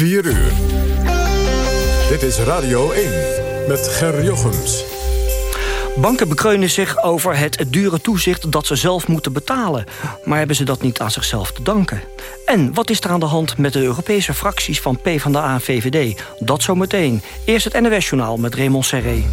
4 uur. Dit is Radio 1 met Ger Jochems. Banken bekreunen zich over het dure toezicht dat ze zelf moeten betalen. Maar hebben ze dat niet aan zichzelf te danken? En wat is er aan de hand met de Europese fracties van PvdA en VVD? Dat zometeen. Eerst het NWS-journaal met Raymond Serré.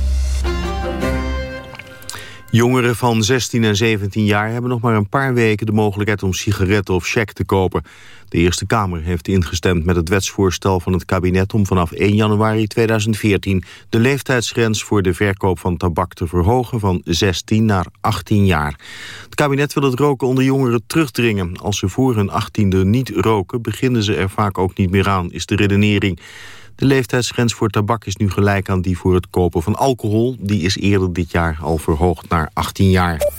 Jongeren van 16 en 17 jaar hebben nog maar een paar weken de mogelijkheid om sigaretten of check te kopen. De Eerste Kamer heeft ingestemd met het wetsvoorstel van het kabinet om vanaf 1 januari 2014 de leeftijdsgrens voor de verkoop van tabak te verhogen van 16 naar 18 jaar. Het kabinet wil het roken onder jongeren terugdringen. Als ze voor hun 18e niet roken, beginnen ze er vaak ook niet meer aan, is de redenering. De leeftijdsgrens voor tabak is nu gelijk aan die voor het kopen van alcohol. Die is eerder dit jaar al verhoogd naar 18 jaar.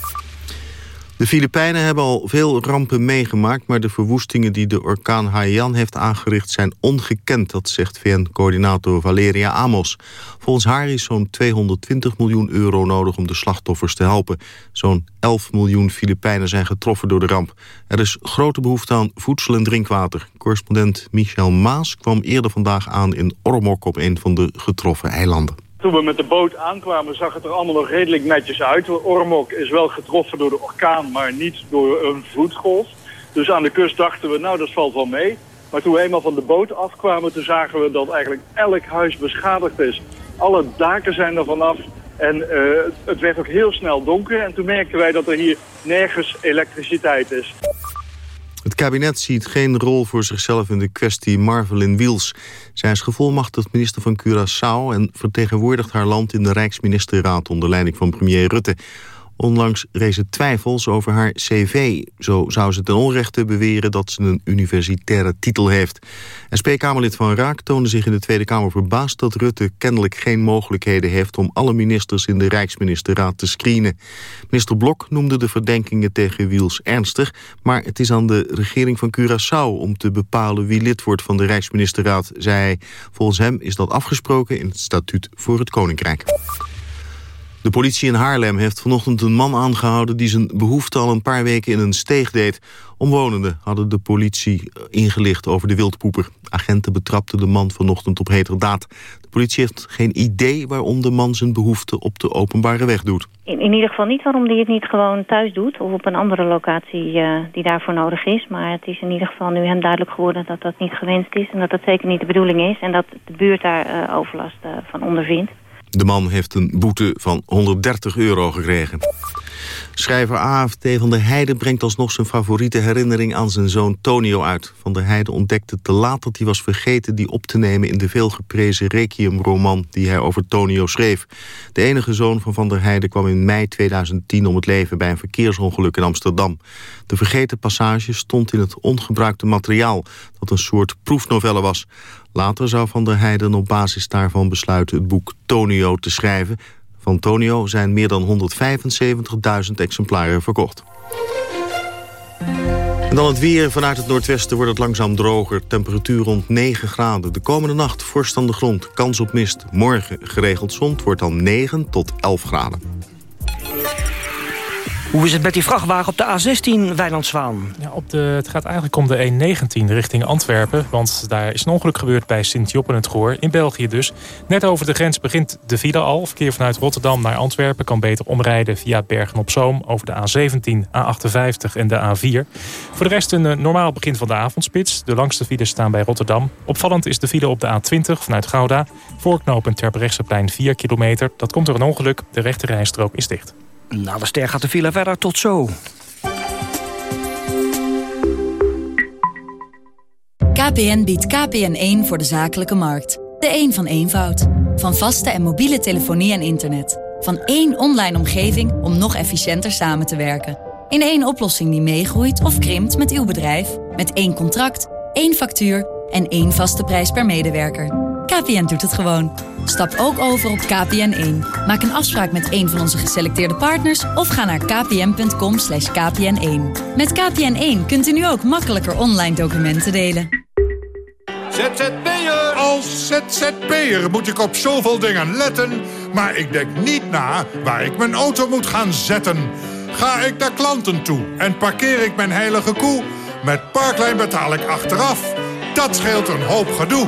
De Filipijnen hebben al veel rampen meegemaakt... maar de verwoestingen die de orkaan Haiyan heeft aangericht zijn ongekend. Dat zegt VN-coördinator Valeria Amos. Volgens haar is zo'n 220 miljoen euro nodig om de slachtoffers te helpen. Zo'n 11 miljoen Filipijnen zijn getroffen door de ramp. Er is grote behoefte aan voedsel en drinkwater. Correspondent Michel Maas kwam eerder vandaag aan in Ormok... op een van de getroffen eilanden. Toen we met de boot aankwamen zag het er allemaal nog redelijk netjes uit. Ormok is wel getroffen door de orkaan, maar niet door een vloedgolf. Dus aan de kust dachten we, nou dat valt wel mee. Maar toen we eenmaal van de boot afkwamen, toen zagen we dat eigenlijk elk huis beschadigd is. Alle daken zijn er vanaf en uh, het werd ook heel snel donker. En toen merkten wij dat er hier nergens elektriciteit is. Het kabinet ziet geen rol voor zichzelf in de kwestie Marvelin Wiels. Zij is gevolmachtigd minister van Curaçao... en vertegenwoordigt haar land in de Rijksministerraad... onder leiding van premier Rutte. Onlangs rezen twijfels over haar cv. Zo zou ze ten onrechte beweren dat ze een universitaire titel heeft. SP-Kamerlid van Raak toonde zich in de Tweede Kamer verbaasd... dat Rutte kennelijk geen mogelijkheden heeft... om alle ministers in de Rijksministerraad te screenen. Minister Blok noemde de verdenkingen tegen Wiels ernstig... maar het is aan de regering van Curaçao om te bepalen... wie lid wordt van de Rijksministerraad, zei hij. Volgens hem is dat afgesproken in het statuut voor het Koninkrijk. De politie in Haarlem heeft vanochtend een man aangehouden... die zijn behoefte al een paar weken in een steeg deed. Omwonenden hadden de politie ingelicht over de wildpoeper. Agenten betrapten de man vanochtend op heterdaad. De politie heeft geen idee waarom de man zijn behoefte op de openbare weg doet. In, ieder geval niet waarom hij het niet gewoon thuis doet... of op een andere locatie uh, die daarvoor nodig is. Maar het is in ieder geval nu hem duidelijk geworden dat dat niet gewenst is... en dat dat zeker niet de bedoeling is... en dat de buurt daar uh, overlast van ondervindt. De man heeft een boete van 130 euro gekregen. Schrijver AFT van der Heijden brengt alsnog zijn favoriete herinnering aan zijn zoon Tonio uit. Van der Heijden ontdekte te laat dat hij was vergeten die op te nemen in de veelgeprezen Requiem-roman die hij over Tonio schreef. De enige zoon van Van der Heijden kwam in mei 2010 om het leven bij een verkeersongeluk in Amsterdam. De vergeten passage stond in het ongebruikte materiaal, dat een soort proefnovelle was. Later zou Van der Heijden op basis daarvan besluiten het boek Tonio te schrijven. Van Tonio zijn meer dan 175.000 exemplaren verkocht. En dan het weer. Vanuit het noordwesten wordt het langzaam droger. Temperatuur rond 9 graden. De komende nacht vorst aan de grond. Kans op mist. Morgen geregeld zon. wordt dan 9 tot 11 graden. Hoe is het met die vrachtwagen op de A16, Wijnand Zwaan? Ja, op de, het gaat eigenlijk om de E19 richting Antwerpen. Want daar is een ongeluk gebeurd bij Sint-Joppen het Goor. In België dus. Net over de grens begint de file al. Verkeer vanuit Rotterdam naar Antwerpen kan beter omrijden via Bergen-op-Zoom... over de A17, A58 en de A4. Voor de rest een eh, normaal begin van de avondspits. De langste files staan bij Rotterdam. Opvallend is de file op de A20 vanuit Gouda. Voorknopend Terbrechtseplein 4 kilometer. Dat komt door een ongeluk. De rechte rijstrook is dicht. Nou, de ster gaat de file verder. Tot zo. KPN biedt KPN1 voor de zakelijke markt. De een van eenvoud. Van vaste en mobiele telefonie en internet. Van één online omgeving om nog efficiënter samen te werken. In één oplossing die meegroeit of krimpt met uw bedrijf. Met één contract, één factuur en één vaste prijs per medewerker. KPN doet het gewoon. Stap ook over op KPN1. Maak een afspraak met een van onze geselecteerde partners... of ga naar kpn.com kpn1. Met KPN1 kunt u nu ook makkelijker online documenten delen. ZZP'er! Als ZZP'er moet ik op zoveel dingen letten... maar ik denk niet na waar ik mijn auto moet gaan zetten. Ga ik naar klanten toe en parkeer ik mijn heilige koe... met Parklijn betaal ik achteraf Dat scheelt een hoop gedoe.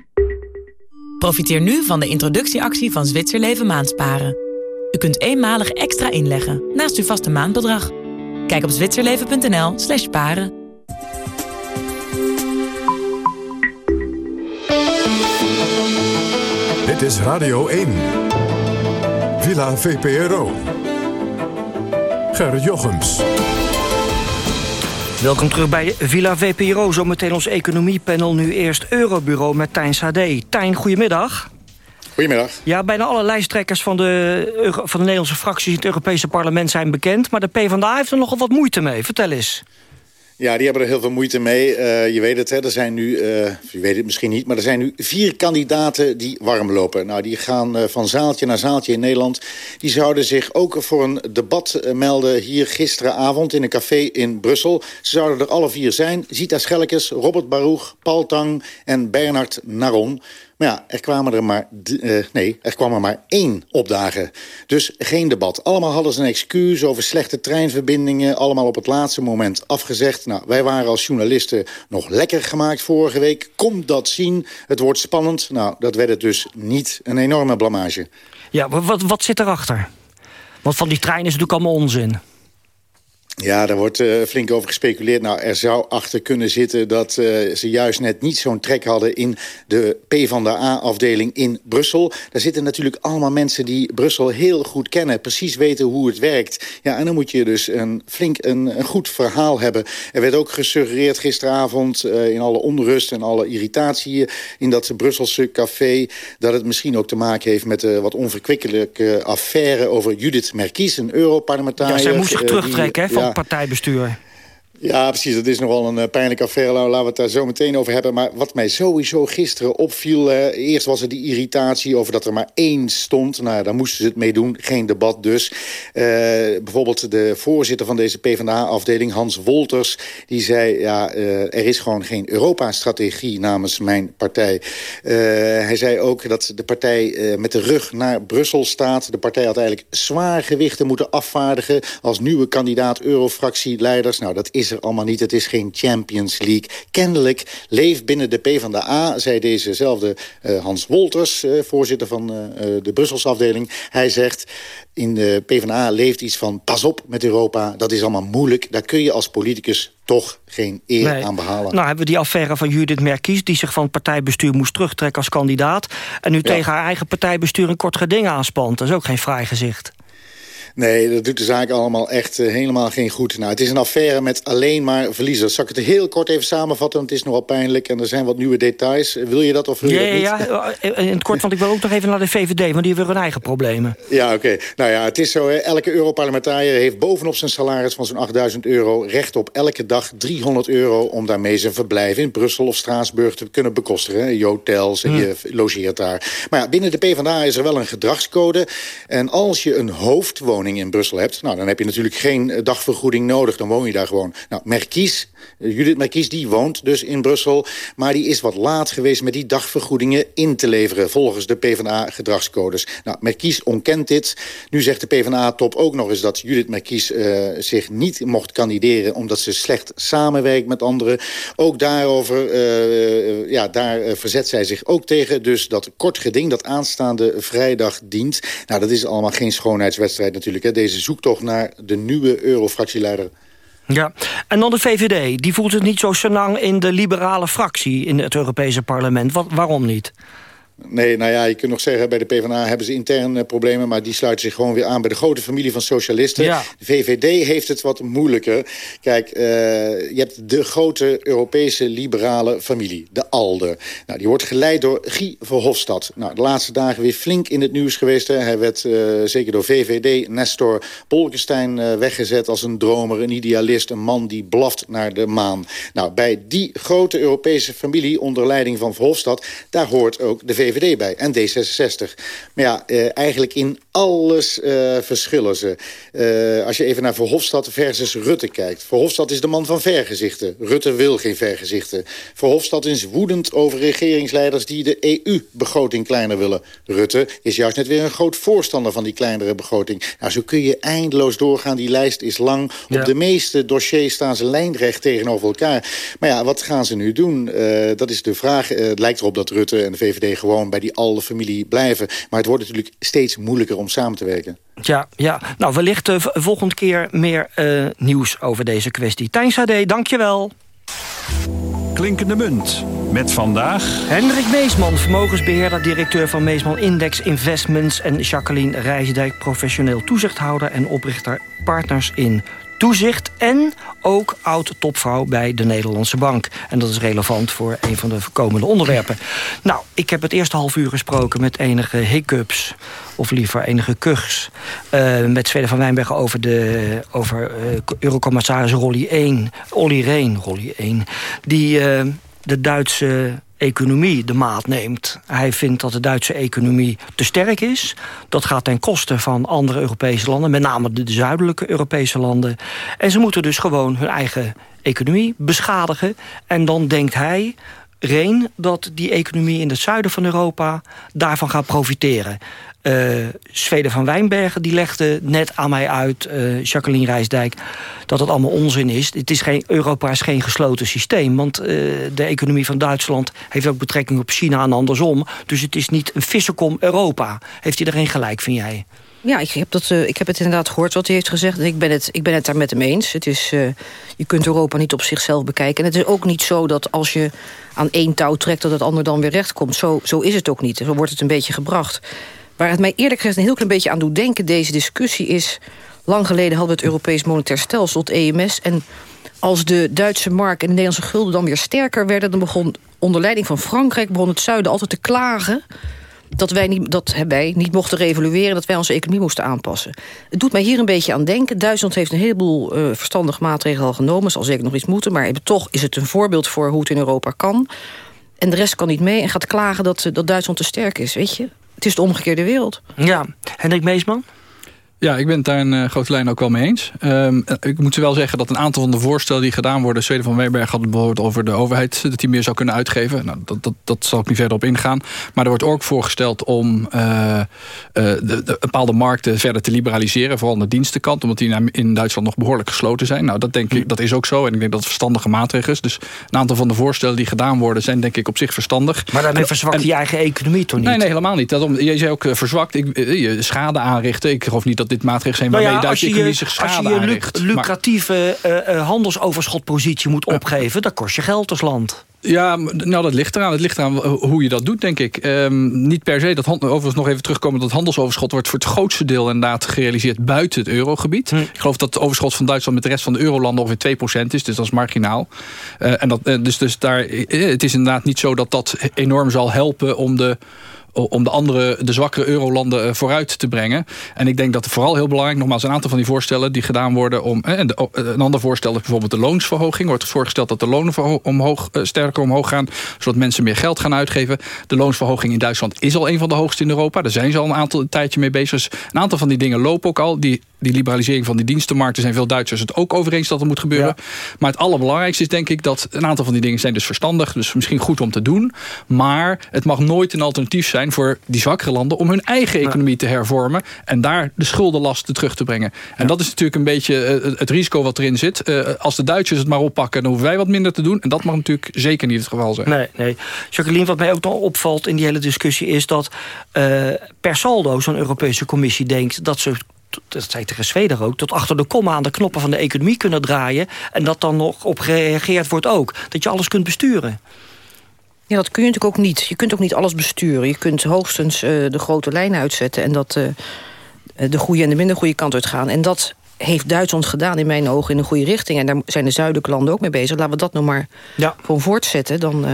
Profiteer nu van de introductieactie van Zwitserleven Maandsparen. U kunt eenmalig extra inleggen naast uw vaste maandbedrag. Kijk op zwitserleven.nl slash paren. Dit is Radio 1. Villa VPRO. Ger Jochems. Welkom terug bij Villa VPRO. Zometeen ons economiepanel. Nu eerst Eurobureau met Tijn Sade. Tijn, goedemiddag. Goedemiddag. Ja, bijna alle lijsttrekkers van de, van de Nederlandse fracties... in het Europese parlement zijn bekend. Maar de PvdA heeft er nogal wat moeite mee. Vertel eens. Ja, die hebben er heel veel moeite mee. Uh, je weet het, hè, er zijn nu, uh, je weet het misschien niet... maar er zijn nu vier kandidaten die warm lopen. Nou, die gaan uh, van zaaltje naar zaaltje in Nederland. Die zouden zich ook voor een debat melden hier gisteravond... in een café in Brussel. Ze zouden er alle vier zijn. Zita Schelkes, Robert Baruch, Paul Tang en Bernard Naron... Maar ja, er kwamen er maar, uh, nee, er kwam er maar één opdagen. Dus geen debat. Allemaal hadden ze een excuus over slechte treinverbindingen. Allemaal op het laatste moment afgezegd. Nou, wij waren als journalisten nog lekker gemaakt vorige week. Kom dat zien. Het wordt spannend. Nou, dat werd het dus niet. Een enorme blamage. Ja, wat, wat zit erachter? Want van die trein is natuurlijk allemaal onzin. Ja, daar wordt uh, flink over gespeculeerd. Nou, er zou achter kunnen zitten dat uh, ze juist net niet zo'n trek hadden... in de PvdA-afdeling in Brussel. Daar zitten natuurlijk allemaal mensen die Brussel heel goed kennen... precies weten hoe het werkt. Ja, en dan moet je dus een flink een, een goed verhaal hebben. Er werd ook gesuggereerd gisteravond uh, in alle onrust en alle irritatie... in dat Brusselse café... dat het misschien ook te maken heeft met de wat onverkwikkelijke affaire... over Judith Merkies, een Europarlementariër. Ja, zij moest zich terugtrekken, hè, partijbestuur. Ja, precies. Dat is nogal een uh, pijnlijke affaire. Laten we het daar zo meteen over hebben. Maar wat mij sowieso gisteren opviel... Uh, eerst was er die irritatie over dat er maar één stond. Nou, daar moesten ze het mee doen. Geen debat dus. Uh, bijvoorbeeld de voorzitter van deze PvdA-afdeling, Hans Wolters... die zei, ja, er is gewoon geen Europa-strategie namens mijn partij. hij zei ook dat de partij met de rug naar Brussel staat. De partij had eigenlijk zwaar gewichten moeten afvaardigen... als nieuwe kandidaat eurofractieleiders. Nou, dat is er allemaal niet. Het is geen Champions League. Kennelijk leeft binnen de PvdA, zei dezezelfde uh, Hans Wolters... Uh, voorzitter van uh, de Brusselse afdeling. Hij zegt, in de PvdA leeft iets van... pas op met Europa, dat is allemaal moeilijk. Daar kun je als politicus toch geen eer nee. aan behalen. Nou hebben we die affaire van Judith Merkies... die zich van het partijbestuur moest terugtrekken als kandidaat... en nu ja. tegen haar eigen partijbestuur een kort geding aanspant. Dat is ook geen fraai gezicht. Nee, dat doet de zaak allemaal echt uh, helemaal geen goed. Nou, het is een affaire met alleen maar verliezers. Zal ik het heel kort even samenvatten, want het is nogal pijnlijk... en er zijn wat nieuwe details. Wil je dat of wil je ja, dat niet? Ja, in het kort, want ik wil ook nog even naar de VVD... want die hebben hun eigen problemen. Ja, oké. Okay. Nou ja, het is zo, hè. elke Europarlementariër heeft bovenop zijn salaris van zo'n 8000 euro... recht op elke dag 300 euro om daarmee zijn verblijf in Brussel of Straatsburg te kunnen bekostigen. Je hotels en je hmm. logeert daar. Maar ja, binnen de PvdA is er wel een gedragscode. En als je een hoofdwoning in Brussel hebt... Nou, dan heb je natuurlijk geen dagvergoeding nodig. Dan woon je daar gewoon. Nou, Merkies, Judith Merkies, die woont dus in Brussel... maar die is wat laat geweest met die dagvergoedingen in te leveren... volgens de PvdA-gedragscodes. Nou, Merkies ontkent dit. Nu zegt de PvdA-top ook nog eens dat Judith Merkies uh, zich niet mocht kandideren... omdat ze slecht samenwerkt met anderen. Ook daarover, ja, daar verzet zij zich ook tegen. Dus dat kort geding dat aanstaande vrijdag dient... nou, dat is allemaal geen schoonheidswedstrijd natuurlijk natuurlijk. Deze zoektocht naar de nieuwe eurofractieleider. Ja, en dan de VVD. Die voelt het niet zo senang in de liberale fractie in het Europese parlement. Waarom niet? Nee, nou ja, je kunt nog zeggen, bij de PvdA hebben ze intern uh, problemen... maar die sluiten zich gewoon weer aan bij de grote familie van socialisten. De VVD heeft het wat moeilijker. Kijk, uh, je hebt de grote Europese liberale familie, de ALDE. Nou, die wordt geleid door Guy Verhofstadt. Nou, de laatste dagen weer flink in het nieuws geweest. Hè. Hij werd uh, zeker door VVD, Nestor Bolkestein weggezet als een dromer, een idealist... een man die blaft naar de maan. Nou, bij die grote Europese familie onder leiding van Verhofstadt... daar hoort ook de VVD bij en D66. Maar ja, eh, eigenlijk in alles uh, verschillen ze. Uh, als je even naar Verhofstadt versus Rutte kijkt. Verhofstadt is de man van vergezichten. Rutte wil geen vergezichten. Verhofstadt is woedend over regeringsleiders... die de EU-begroting kleiner willen. Rutte is juist net weer een groot voorstander van die kleinere begroting. Nou, zo kun je eindeloos doorgaan. Die lijst is lang. Op de meeste dossiers staan ze lijnrecht tegenover elkaar. Maar ja, wat gaan ze nu doen? Dat is de vraag. het lijkt erop dat Rutte en de VVD gewoon bij die alle familie blijven. Maar het wordt natuurlijk steeds moeilijker om samen te werken. Ja, ja. nou wellicht uh, volgende keer meer uh, nieuws over deze kwestie. Tijn Sade, dankjewel. Klinkende munt. Met vandaag... Hendrik Meesman, vermogensbeheerder, directeur van Meesman Index Investments... en Jacqueline Rijsdijk, professioneel toezichthouder en oprichter Partners in toezicht en ook oud-topvrouw bij de Nederlandse Bank. En dat is relevant voor een van de komende onderwerpen. Nou, ik heb het eerste half uur gesproken met enige hiccups... of liever enige kuchs... Uh, met Zweden van Wijnbergen over, de, over uh, eurocommissaris Rolly 1... Olly Reen, Rolly 1... die uh, de Duitse economie de maat neemt. Hij vindt dat de Duitse economie te sterk is. Dat gaat ten koste van andere Europese landen, met name de zuidelijke Europese landen. En ze moeten dus gewoon hun eigen economie beschadigen. En dan denkt hij, Reen, dat die economie in het zuiden van Europa daarvan gaat profiteren. Uh, Zweden van Wijnbergen die legde net aan mij uit, uh, Jacqueline Rijsdijk... dat het allemaal onzin is. Het is geen, Europa is geen gesloten systeem. Want uh, de economie van Duitsland heeft ook betrekking op China en andersom. Dus het is niet een vissenkom Europa. Heeft hij er geen gelijk, vind jij? Ja, ik heb, dat, uh, ik heb het inderdaad gehoord wat hij heeft gezegd. Ik ben het, ik ben het daar met hem eens. Het is, uh, je kunt Europa niet op zichzelf bekijken. En het is ook niet zo dat als je aan één touw trekt... dat het ander dan weer recht komt. Zo, zo is het ook niet. Zo wordt het een beetje gebracht. Waar het mij eerlijk gezegd een heel klein beetje aan doet denken... deze discussie is... lang geleden hadden we het Europees Monetair Stelsel, het EMS... en als de Duitse mark en de Nederlandse gulden dan weer sterker werden... dan begon onder leiding van Frankrijk begon het zuiden altijd te klagen dat wij, niet, dat wij niet mochten revalueren... dat wij onze economie moesten aanpassen. Het doet mij hier een beetje aan denken. Duitsland heeft een heleboel uh, verstandige maatregelen al genomen. zal zeker nog iets moeten, maar toch is het een voorbeeld... voor hoe het in Europa kan. En de rest kan niet mee en gaat klagen dat, dat Duitsland te sterk is, weet je? Het is de omgekeerde wereld. Ja, Hendrik Meesman? Ja, ik ben het daar in uh, grote lijn ook wel mee eens. Um, ik moet wel zeggen dat een aantal van de voorstellen die gedaan worden... Zweden van Weberg had het bijvoorbeeld over de overheid... dat die meer zou kunnen uitgeven. Nou, dat, dat, dat zal ik niet verder op ingaan. Maar er wordt ook voorgesteld om uh, uh, de, de, bepaalde markten verder te liberaliseren. Vooral aan de dienstenkant, omdat die in Duitsland nog behoorlijk gesloten zijn. Nou, dat denk ik, dat is ook zo. En ik denk dat het verstandige maatregel is. Dus een aantal van de voorstellen die gedaan worden... zijn denk ik op zich verstandig. Maar daarmee verzwakt je eigen economie toch niet? Nee, nee helemaal niet. Dat om, je zei ook verzwakt. Ik, je schade aanrichten. Ik geloof niet dat dit maatregelen zijn nou waarmee ja, Duitse economie zich schade Als je je lucratieve maar, uh, handelsoverschotpositie moet opgeven... dan kost je geld als land. Ja, nou dat ligt eraan. Het ligt eraan hoe je dat doet, denk ik. Um, niet per se, dat overigens nog even terugkomen... dat handelsoverschot wordt voor het grootste deel inderdaad gerealiseerd buiten het eurogebied. Hm. Ik geloof dat het overschot van Duitsland met de rest van de eurolanden ongeveer 2% is. Dus dat is marginaal. Uh, en dat, dus, dus daar, het is inderdaad niet zo dat dat enorm zal helpen om de om de andere, de zwakkere eurolanden eh, vooruit te brengen. En ik denk dat het vooral heel belangrijk, nogmaals een aantal van die voorstellen die gedaan worden om, eh, en een ander voorstel is bijvoorbeeld de loonsverhoging. Wordt voorgesteld dat de lonen omhoog, eh, sterker omhoog gaan, zodat mensen meer geld gaan uitgeven. De loonsverhoging in Duitsland is al een van de hoogste in Europa. Daar zijn ze al een aantal tijdje mee bezig. Dus een aantal van die dingen lopen ook al. Die, die liberalisering van die dienstenmarkten zijn veel Duitsers het ook over eens dat er moet gebeuren. Maar het allerbelangrijkste is denk ik dat een aantal van die dingen zijn dus verstandig. Dus misschien goed om te doen. Maar het mag nooit een alternatief zijn voor die zwakkere landen... om hun eigen economie te hervormen en daar de schuldenlasten terug te brengen. En dat is natuurlijk een beetje uh, het risico wat erin zit. Uh, als de Duitsers het maar oppakken, dan hoeven wij wat minder te doen. En dat mag natuurlijk zeker niet het geval zijn. Nee, nee. Jacqueline, wat mij ook nog opvalt in die hele discussie... is dat uh, per saldo zo'n Europese Commissie denkt... dat ze dat zei tegen Zweden ook... tot achter de komma aan de knoppen van de economie kunnen draaien... en dat dan nog op gereageerd wordt ook. Dat je alles kunt besturen. Ja, dat kun je natuurlijk ook niet. Je kunt ook niet alles besturen. Je kunt hoogstens uh, de grote lijnen uitzetten... en dat uh, de goede en de minder goede kant uitgaan. En dat heeft Duitsland gedaan in mijn ogen in een goede richting. En daar zijn de zuidelijke landen ook mee bezig. Laten we dat nou maar ja. gewoon voortzetten. Dan, uh,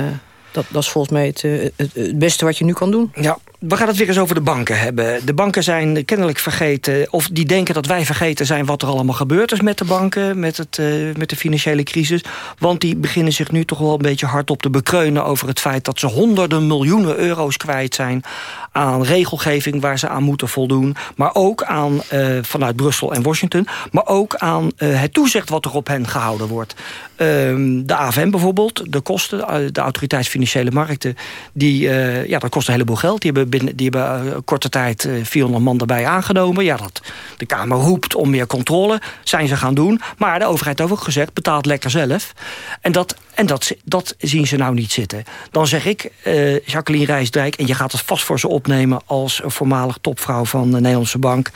dat, dat is volgens mij het, het, het, beste wat je nu kan doen. Ja, we gaan het weer eens over de banken hebben. De banken zijn kennelijk vergeten... of die denken dat wij vergeten zijn wat er allemaal gebeurd is met de banken... met, het, uh, met de financiële crisis. Want die beginnen zich nu toch wel een beetje hardop te bekreunen... over het feit dat ze honderden miljoenen euro's kwijt zijn... aan regelgeving waar ze aan moeten voldoen. Maar ook aan, uh, vanuit Brussel en Washington... maar ook aan uh, het toezicht wat er op hen gehouden wordt. Ehm, de AFM bijvoorbeeld, de kosten, de Autoriteit Financiële Markten... Die, ja, dat kost een heleboel geld. Die hebben binnen, die hebben uh, korte tijd 400 man erbij aangenomen. Ja, dat de Kamer roept om meer controle. Zijn ze gaan doen. Maar de overheid heeft ook gezegd, betaalt lekker zelf. En dat, en dat, dat zien ze nou niet zitten. Dan zeg ik, uh, Jacqueline Rijsdijk... en je gaat het vast voor ze opnemen als voormalig topvrouw van de Nederlandse Bank...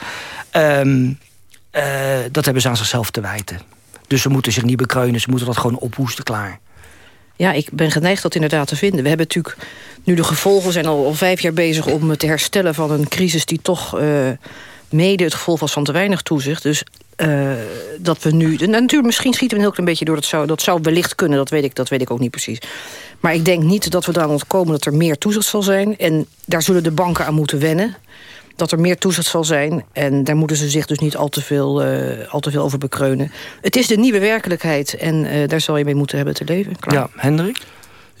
Uh, dat hebben ze aan zichzelf te wijten. Dus ze moeten zich niet bekreunen, ze moeten dat gewoon ophoesten klaar. Ja, ik ben geneigd dat inderdaad te vinden. We hebben natuurlijk nu de gevolgen zijn al, al vijf jaar bezig om het herstellen van een crisis die toch uh, mede het gevolg was van te weinig toezicht. Dus uh, dat we nu. natuurlijk, misschien schieten we een heel klein beetje door. Dat zou, dat zou wellicht kunnen, dat weet, ik, dat weet ik ook niet precies. Maar ik denk niet dat we daar ontkomen dat er meer toezicht zal zijn. En daar zullen de banken aan moeten wennen dat er meer toezicht zal zijn. En daar moeten ze zich dus niet al te veel, uh, al te veel over bekreunen. Het is de nieuwe werkelijkheid en uh, daar zal je mee moeten hebben te leven. Ja, Hendrik?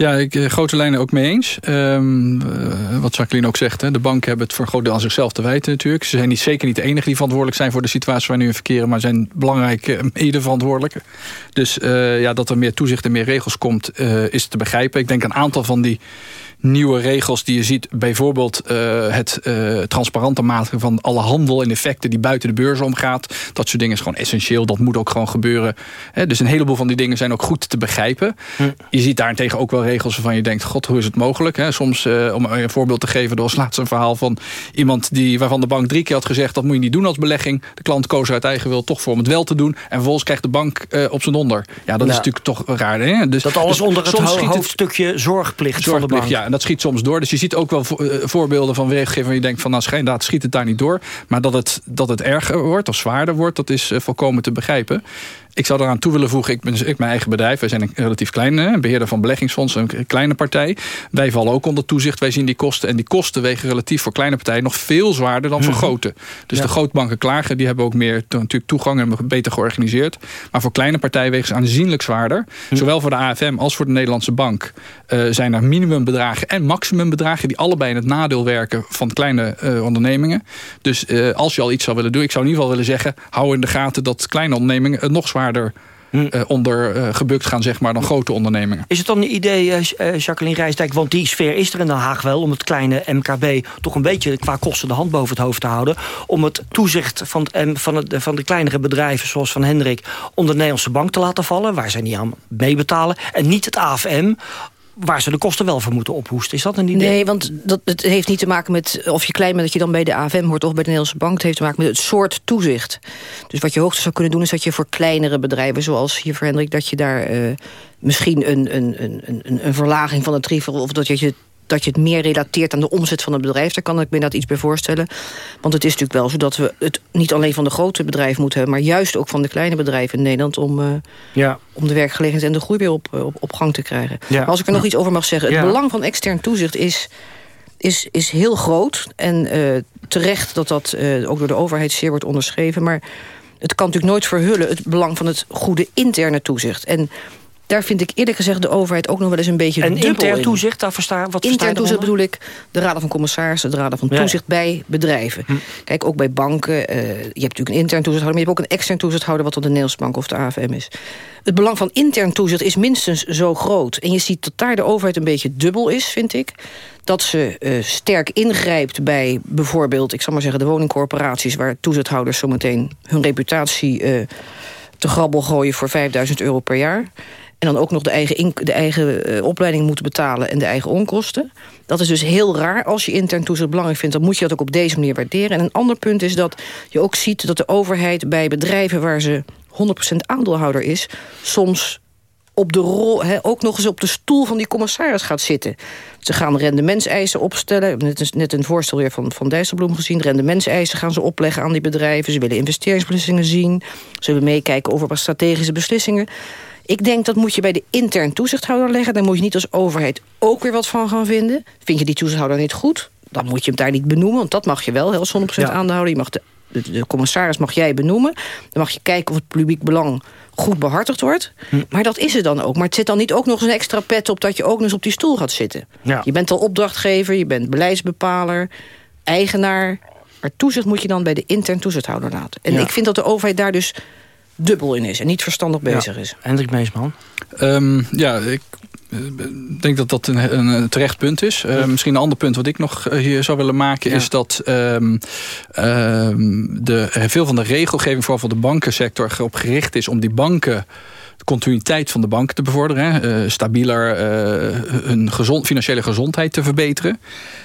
Ja, ik uh, grote lijnen ook mee eens. Um, uh, wat Jacqueline ook zegt, hè, de banken hebben het voor een groot deel aan zichzelf te wijten natuurlijk. Ze zijn niet, zeker niet de enige die verantwoordelijk zijn voor de situatie waar we nu in verkeren, maar zijn belangrijk mede-verantwoordelijke. Dus uh, ja, dat er meer toezicht en meer regels komt, is te begrijpen. Ik denk een aantal van die nieuwe regels die je ziet. Bijvoorbeeld uh, het uh, transparanter maken van alle handel en effecten die buiten de beurs omgaat. Dat soort dingen is gewoon essentieel. Dat moet ook gewoon gebeuren. He, dus een heleboel van die dingen zijn ook goed te begrijpen. Hm. Je ziet daarentegen ook wel regels waarvan je denkt... god, hoe is het mogelijk? He, soms, uh, om een voorbeeld te geven... er was laatst een verhaal van iemand die, waarvan de bank drie keer had gezegd... dat moet je niet doen als belegging. De klant koos uit eigen wil toch voor om het wel te doen. En vervolgens krijgt de bank op zijn onder. Ja, dat ja. is natuurlijk toch raar. Hè? Dus, dat alles dus onder het ho hoofdstukje zorgplicht, zorgplicht van de bank. Ja, en dat schiet soms door. Dus je ziet ook wel voorbeelden van regelgeving... waar je denkt van, nou, inderdaad schiet het daar niet door. Maar dat het, dat het erger wordt of zwaarder wordt... dat is volkomen te begrijpen. Ik zou eraan toe willen voegen, ik ben, ik mijn eigen bedrijf. Wij zijn een relatief kleine beheerder van beleggingsfondsen, een kleine partij. Wij vallen ook onder toezicht, wij zien die kosten. En die kosten wegen relatief voor kleine partijen nog veel zwaarder dan voor grote. Dus ja. de grootbanken klagen, die hebben ook meer natuurlijk toegang en beter georganiseerd. Maar voor kleine partijen wegen ze aanzienlijk zwaarder. Hm. Zowel voor de AFM als voor de Nederlandse bank uh, zijn er minimumbedragen en maximumbedragen die allebei in het nadeel werken van kleine uh, ondernemingen. Dus uh, als je al iets zou willen doen, ik zou in ieder geval willen zeggen, hou in de gaten dat kleine ondernemingen het nog zwaarder zwaarder uh, onder uh, gebukt gaan zeg maar, dan grote ondernemingen. Is het dan een idee, uh, Jacqueline Rijsdijk... want die sfeer is er in Den Haag wel... om het kleine MKB toch een beetje qua kosten de hand boven het hoofd te houden... om het toezicht van, het, van, het, van de kleinere bedrijven zoals van Hendrik... onder de Nederlandse bank te laten vallen... waar zij niet aan meebetalen... en niet het AFM waar ze de kosten wel voor moeten ophoesten. Is dat een idee? Nee, want dat, het heeft niet te maken met of je klein bent... dat je dan bij de AFM hoort of bij de Nederlandse Bank. Het heeft te maken met het soort toezicht. Dus wat je hoogte zou kunnen doen... is dat je voor kleinere bedrijven, zoals hier voor Hendrik... dat je daar uh, misschien een, een, een, een, een verlaging van het tarief... of dat je dat je het meer relateert aan de omzet van het bedrijf. Daar kan ik me dat iets bij voorstellen. Want het is natuurlijk wel zo dat we het niet alleen van de grote bedrijven moeten hebben... maar juist ook van de kleine bedrijven in Nederland... om, uh, ja. om de werkgelegenheid en de groei weer op, op, op gang te krijgen. Ja. Maar als ik er nog iets over mag zeggen... het belang van extern toezicht is, is, is heel groot. En uh, terecht dat dat uh, ook door de overheid zeer wordt onderschreven. Maar het kan natuurlijk nooit verhullen... het belang van het goede interne toezicht. En daar vind ik eerlijk gezegd de overheid ook nog wel eens een beetje En intern toezicht, daar versta, wat Intern toezicht bedoel ik de raden van commissarissen... de raden van toezicht ja. bij bedrijven. Hm. Kijk, ook bij banken. Uh, je hebt natuurlijk een intern toezichthouder... maar je hebt ook een extern toezichthouder... wat dan de Nederlandse Bank of de AFM is. Het belang van intern toezicht is minstens zo groot. En je ziet dat daar de overheid een beetje dubbel is, vind ik dat ze uh, sterk ingrijpt bij bijvoorbeeld... ik zal maar zeggen, de woningcorporaties... waar toezichthouders zometeen hun reputatie uh, te grabbel gooien... voor 5000 euro per jaar. En dan ook nog de eigen, de eigen uh, opleiding moeten betalen en de eigen onkosten. Dat is dus heel raar. Als je intern toezicht belangrijk vindt... dan moet je dat ook op deze manier waarderen. En een ander punt is dat je ook ziet dat de overheid bij bedrijven... waar ze 100% aandeelhouder is, soms op de rol, ook nog eens op de stoel van die commissaris gaat zitten. Ze gaan rendementseisen opstellen. We hebben net, een voorstel weer van, van Dijsselbloem gezien. Rendementseisen gaan ze opleggen aan die bedrijven. Ze willen investeringsbeslissingen zien. Ze willen meekijken over strategische beslissingen. Ik denk dat moet je bij de intern toezichthouder leggen. Daar moet je niet als overheid ook weer wat van gaan vinden. Vind je die toezichthouder niet goed? Dan moet je hem daar niet benoemen, want dat mag je wel, heel 100% ja. aanhouden. Je mag de, de, commissaris mag jij benoemen. Dan mag je kijken of het publiek belang goed behartigd wordt. Hm. Maar dat is het dan ook. Maar het zit dan niet ook nog eens een extra pet op... dat je ook nog eens op die stoel gaat zitten. Ja. Je bent al opdrachtgever, je bent beleidsbepaler, eigenaar. Maar toezicht moet je dan bij de intern toezichthouder laten. En ik vind dat de overheid daar dus dubbel in is en niet verstandig bezig is. Hendrik Meesman? Um, ja, ik denk dat dat een, een terecht punt is. Uh, misschien een ander punt wat ik nog eh, hier zou willen maken... is dat um, de, veel van de regelgeving... vooral van de bankensector erop gericht is om die banken de continuïteit van de banken te bevorderen. Uh, stabieler uh, hun gezond, financiële gezondheid te verbeteren.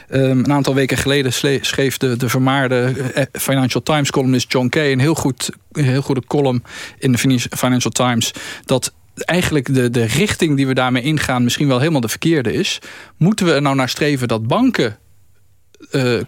Um, een aantal weken geleden schreef de, de vermaarde Financial Times columnist John Kay... een heel, goed, heel goede column in de Financial Times... dat eigenlijk de, de richting die we daarmee ingaan misschien wel helemaal de verkeerde is. Moeten we er nou naar streven dat banken uh,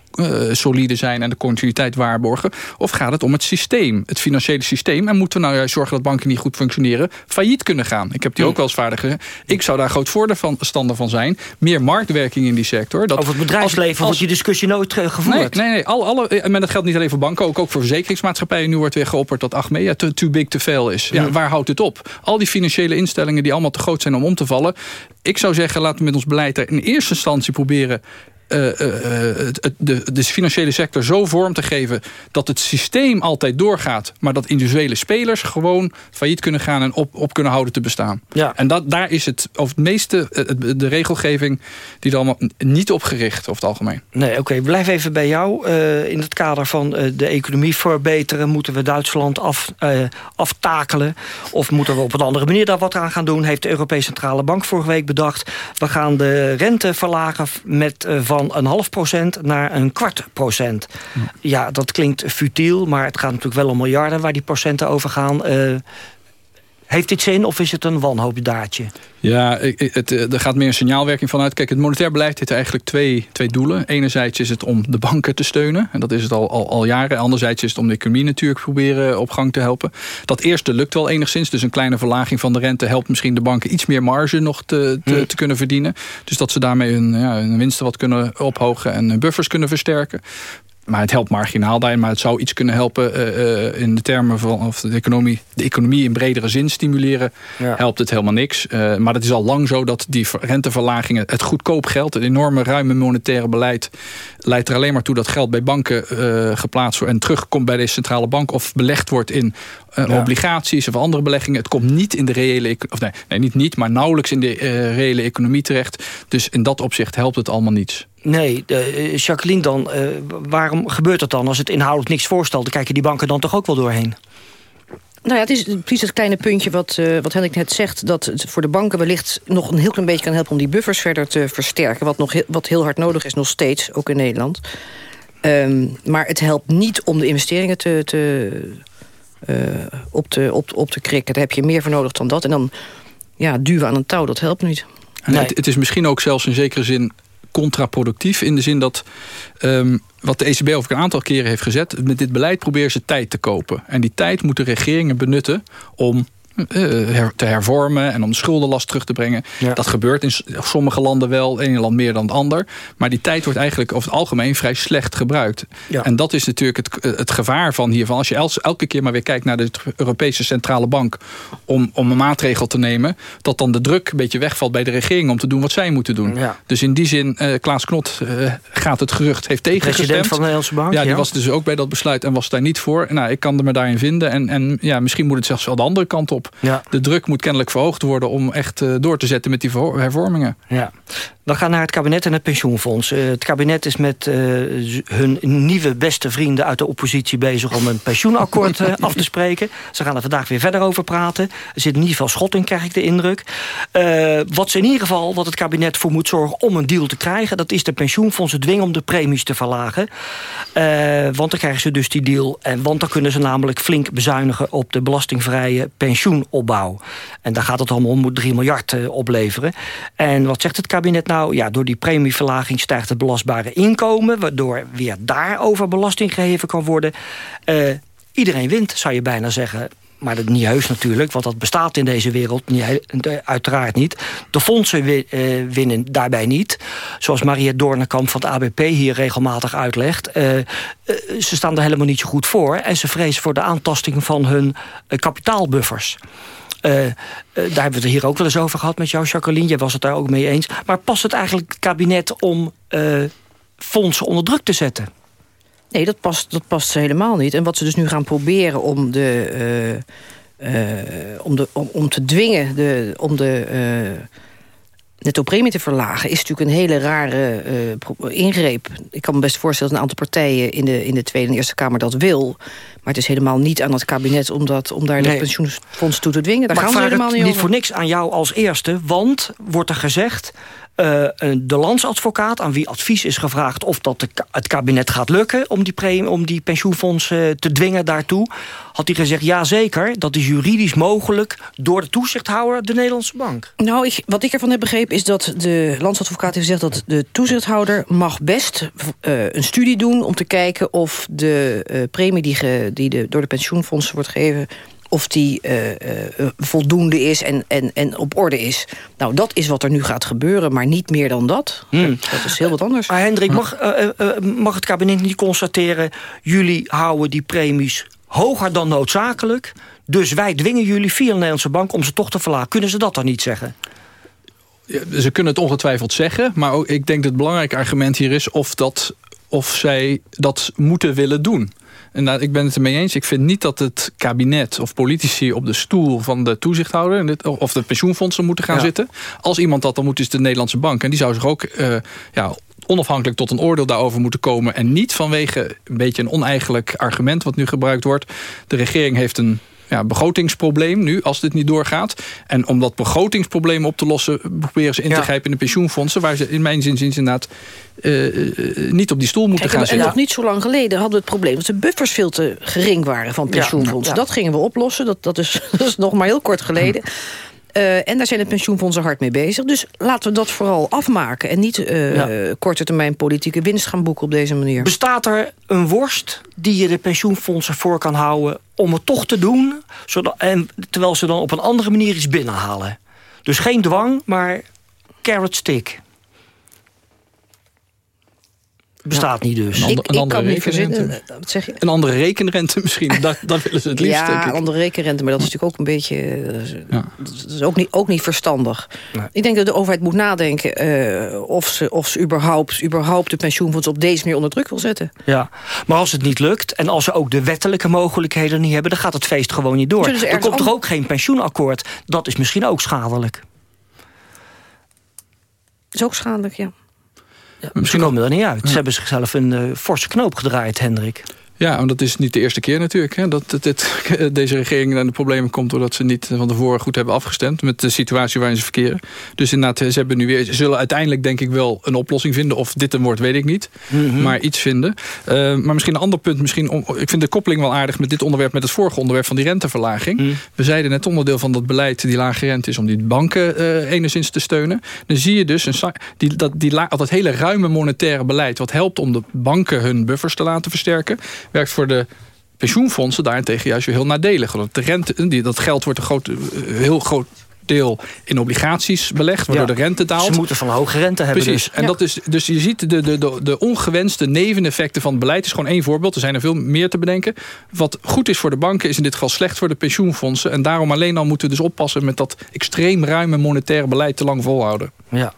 solide zijn en de continuïteit waarborgen? Of gaat het om het systeem, het financiële systeem? En moeten we nou juist zorgen dat banken niet goed functioneren, failliet kunnen gaan? Ik heb die ook wel eens vaardig gezegd. Ik zou daar groot voorstander van zijn. Meer marktwerking in die sector. Dat Over het bedrijfsleven als, wordt die discussie nooit uh, gevoerd. Nee, nee, nee. Al, alle, maar dat geldt niet alleen voor banken, ook, ook voor verzekeringsmaatschappijen. Nu wordt weer geopperd dat Achmea too, too big to fail is. Ja, Waar houdt het op? Al die financiële instellingen die allemaal te groot zijn om om te vallen. Ik zou zeggen, laten we met ons beleid er in eerste instantie proberen de, de financiële sector zo vorm te geven... dat het systeem altijd doorgaat... maar dat individuele spelers gewoon failliet kunnen gaan... en op, op kunnen houden te bestaan. Ja. En dat, daar is het over het meeste de regelgeving... die er allemaal niet op gericht over het algemeen. Nee, oké. Okay. Blijf even bij jou. in het kader van de economie verbeteren... moeten we Duitsland af, aftakelen? Of moeten we op een andere manier daar wat aan gaan doen? Heeft de Europese Centrale Bank vorige week bedacht. We gaan de rente verlagen met van van een half procent naar een kwart procent. Ja, dat klinkt futiel, maar het gaat natuurlijk wel om miljarden... waar die procenten over gaan. Uh, heeft dit zin of is het een wanhoopdaadje? Ja, het, eh, er gaat meer een signaalwerking vanuit. Kijk, het monetair beleid heeft eigenlijk twee, twee doelen. Enerzijds is het om de banken te steunen. En dat is het al, al, al jaren. Anderzijds is het om de economie natuurlijk proberen op gang te helpen. Dat eerste lukt wel enigszins. Dus een kleine verlaging van de rente helpt misschien de banken iets meer marge nog te, te, hm. te kunnen verdienen. Dus dat ze daarmee hun, ja, hun winsten wat kunnen ophogen en hun buffers kunnen versterken maar het helpt marginaal daarin. Maar het zou iets kunnen helpen uh, uh, in de termen van of de, economie, de economie in bredere zin stimuleren. Helpt het helemaal niks. Uh, maar het is al lang zo dat die renteverlagingen, het goedkoop geld, het enorme ruime monetaire beleid, leidt er alleen maar toe dat geld bij banken geplaatst wordt en terugkomt bij de centrale bank of belegd wordt in obligaties of andere beleggingen. Het komt niet in de reële, of nee, nee niet niet, maar nauwelijks in de reële economie terecht. Dus in dat opzicht helpt het allemaal niets. Nee, uh, Jacqueline dan, uh, waarom gebeurt dat dan? Als het inhoudelijk niks voorstelt, dan kijken die banken dan toch ook wel doorheen? Nou ja, het is precies het kleine puntje wat, uh, wat Hendrik net zegt... dat het voor de banken wellicht nog een heel klein beetje kan helpen... om die buffers verder te versterken. Wat, nog heel, wat heel hard nodig is nog steeds, ook in Nederland. Um, maar het helpt niet om de investeringen te, te, uh, op, te, op, op te krikken. Daar heb je meer voor nodig dan dat. En dan ja, duwen aan een touw, dat helpt niet. Nee. Het, het, is misschien ook zelfs in zekere zin contraproductief. In de zin dat um, wat de ECB over een aantal keren heeft gezet... met dit beleid proberen ze tijd te kopen. En die tijd moeten regeringen benutten om uh, te hervormen en om de schuldenlast terug te brengen. Dat gebeurt in sommige landen wel, in een land meer dan het ander. Maar die tijd wordt eigenlijk over het algemeen vrij slecht gebruikt. En dat is natuurlijk het, eh, het gevaar van hiervan. Als je elke keer maar weer kijkt naar de Europese Centrale Bank... om, om een maatregel te nemen... dat dan de druk een beetje wegvalt bij de regering... om te doen wat zij moeten doen. Dus in die zin, uh, Klaas Knot uh, gaat het gerucht, heeft tegengestemd. President van de Nederlandse Bank. Ja, die was dus ook bij dat besluit en was daar niet voor. Nou, ik kan er me daarin vinden. En, en ja, misschien moet het zelfs wel de andere kant op. Ja. De druk moet kennelijk verhoogd worden om echt uh, door te zetten met die hervormingen. Ja. We gaan naar het kabinet en het pensioenfonds. Uh, het kabinet is met uh, hun nieuwe beste vrienden uit de oppositie bezig... om een pensioenakkoord uh, af te spreken. Ze gaan er vandaag weer verder over praten. Er zit in ieder geval schot in, krijg ik de indruk. wat ze in ieder geval, wat het kabinet voor moet zorgen om een deal te krijgen... dat is de pensioenfondsen dwingen om de premies te verlagen. want dan krijgen ze dus die deal. En, want dan kunnen ze namelijk flink bezuinigen op de belastingvrije pensioenopbouw. En daar gaat het allemaal om, moet 3 miljard opleveren. En wat zegt het kabinet nou? Ja, door die premieverlaging stijgt het belastbare inkomen... waardoor weer daarover belasting geheven kan worden. Uh, iedereen wint, zou je bijna zeggen. Maar dat niet heus natuurlijk, want dat bestaat in deze wereld niet, uiteraard niet. De fondsen uh, winnen daarbij niet. Zoals Mariette Doornekamp van het ABP hier regelmatig uitlegt. Uh, ze staan er helemaal niet zo goed voor. En ze vrezen voor de aantasting van hun kapitaalbuffers. Daar hebben we het hier ook wel eens over gehad met jou, Jacqueline. Jij was het daar ook mee eens. Maar past het eigenlijk het kabinet om fondsen onder druk te zetten? Nee, dat past, dat past helemaal niet. En wat ze dus nu gaan proberen om de... om, de om, te dwingen, de, om de netto premie te verlagen... is natuurlijk een hele rare uh, ingreep. Ik kan me best voorstellen dat een aantal partijen... in de, in de Tweede en Eerste Kamer dat wil. Maar het is helemaal niet aan het kabinet... om, dat, om daar nee. de pensioenfonds toe te dwingen. Daar maar gaan we helemaal niet niet voor niks aan jou als eerste. Want, wordt er gezegd... Uh, de landsadvocaat, aan wie advies is gevraagd... of dat de, het kabinet gaat lukken om die, premie, om die pensioenfondsen uh, te dwingen daartoe... had hij gezegd, ja zeker, dat is juridisch mogelijk... door de toezichthouder, de Nederlandse bank. Nou, ik, wat ik ervan heb begrepen is dat de landsadvocaat heeft gezegd... dat de toezichthouder mag best uh, een studie doen om te kijken... of de premie die, ge, die de, door de pensioenfondsen wordt gegeven of die uh, uh, voldoende is en, en, en op orde is. Nou, dat is wat er nu gaat gebeuren, maar niet meer dan dat. Hmm. Dat is heel wat anders. Maar Hendrik, mag, uh, mag het kabinet niet constateren... jullie houden die premies hoger dan noodzakelijk... dus wij dwingen jullie via de Nederlandse bank om ze toch te verlagen. Kunnen ze dat dan niet zeggen? Ja, ze kunnen het ongetwijfeld zeggen, maar ook, ik denk dat het belangrijke argument hier is... of, dat, of zij dat moeten willen doen. En nou, ik ben het ermee eens. Ik vind niet dat het kabinet of politici op de stoel van de toezichthouder... of de pensioenfondsen moeten gaan zitten. Als iemand dat dan moet, is de Nederlandse bank. En die zou zich ook uh, ja, onafhankelijk tot een oordeel daarover moeten komen. En niet vanwege een beetje een oneigenlijk argument wat nu gebruikt wordt. De regering heeft een ja, begrotingsprobleem nu, als dit niet doorgaat. En om dat begrotingsprobleem op te lossen... proberen ze in te grijpen in de pensioenfondsen... waar ze in mijn zin inderdaad uh, niet op die stoel moeten Kijk, gaan zitten. nog niet zo lang geleden hadden we het probleem... dat de buffers veel te gering waren van pensioenfondsen. Ja, dat gingen we oplossen, dat, dat, is, dat is nog maar heel kort geleden. Uh, en daar zijn de pensioenfondsen hard mee bezig. Dus laten we dat vooral afmaken. En niet uh, ja. korte termijn politieke winst gaan boeken op deze manier. Bestaat er een worst die je de pensioenfondsen voor kan houden... om het toch te doen, zodat, en, terwijl ze dan op een andere manier iets binnenhalen? Dus geen dwang, maar carrot stick bestaat niet dus. Een, ander, een andere rekenrente. Wat zeg je? Een andere rekenrente misschien. dat, dat willen ze het liefst. Ja, een andere rekenrente. Maar dat is natuurlijk ook een beetje... Ja. Dat is ook niet, ook niet verstandig. Nee. Ik denk dat de overheid moet nadenken... Uh, of ze, of ze überhaupt, überhaupt de pensioenfonds op deze manier onder druk wil zetten. Ja, maar als het niet lukt... en als ze ook de wettelijke mogelijkheden niet hebben... dan gaat het feest gewoon niet door. Dus er komt toch ook geen pensioenakkoord? Dat is misschien ook schadelijk. is ook schadelijk, ja. Misschien komen we er niet uit. Ze hebben zichzelf een uh, forse knoop gedraaid, Hendrik. Ja, maar dat is niet de eerste keer natuurlijk. Hè, dat dit, deze regering aan de problemen komt... doordat ze niet van tevoren goed hebben afgestemd... met de situatie waarin ze verkeren. Dus inderdaad, ze, hebben nu weer, ze zullen uiteindelijk denk ik wel een oplossing vinden. Of dit een wordt, weet ik niet. Mm -hmm. Maar iets vinden. Uh, maar misschien een ander punt. Misschien om, ik vind de koppeling wel aardig met dit onderwerp... met het vorige onderwerp van die renteverlaging. Mm. We zeiden net onderdeel van dat beleid... die lage rente is om die banken uh, enigszins te steunen. Dan zie je dus een, die, dat, die, dat hele ruime monetaire beleid... wat helpt om de banken hun buffers te laten versterken werkt voor de pensioenfondsen daarentegen juist weer heel nadelig. Want de rente, die, dat geld wordt een groot, heel groot deel in obligaties belegd, waardoor ja. de rente daalt. Ze moeten van hoge rente hebben. Precies. Dus. En dat is, dus je ziet de, de, de, de ongewenste neveneffecten van het beleid. is gewoon één voorbeeld. Er zijn er veel meer te bedenken. Wat goed is voor de banken is in dit geval slecht voor de pensioenfondsen. En daarom alleen al moeten we dus oppassen met dat extreem ruime monetaire beleid te lang volhouden. Ja.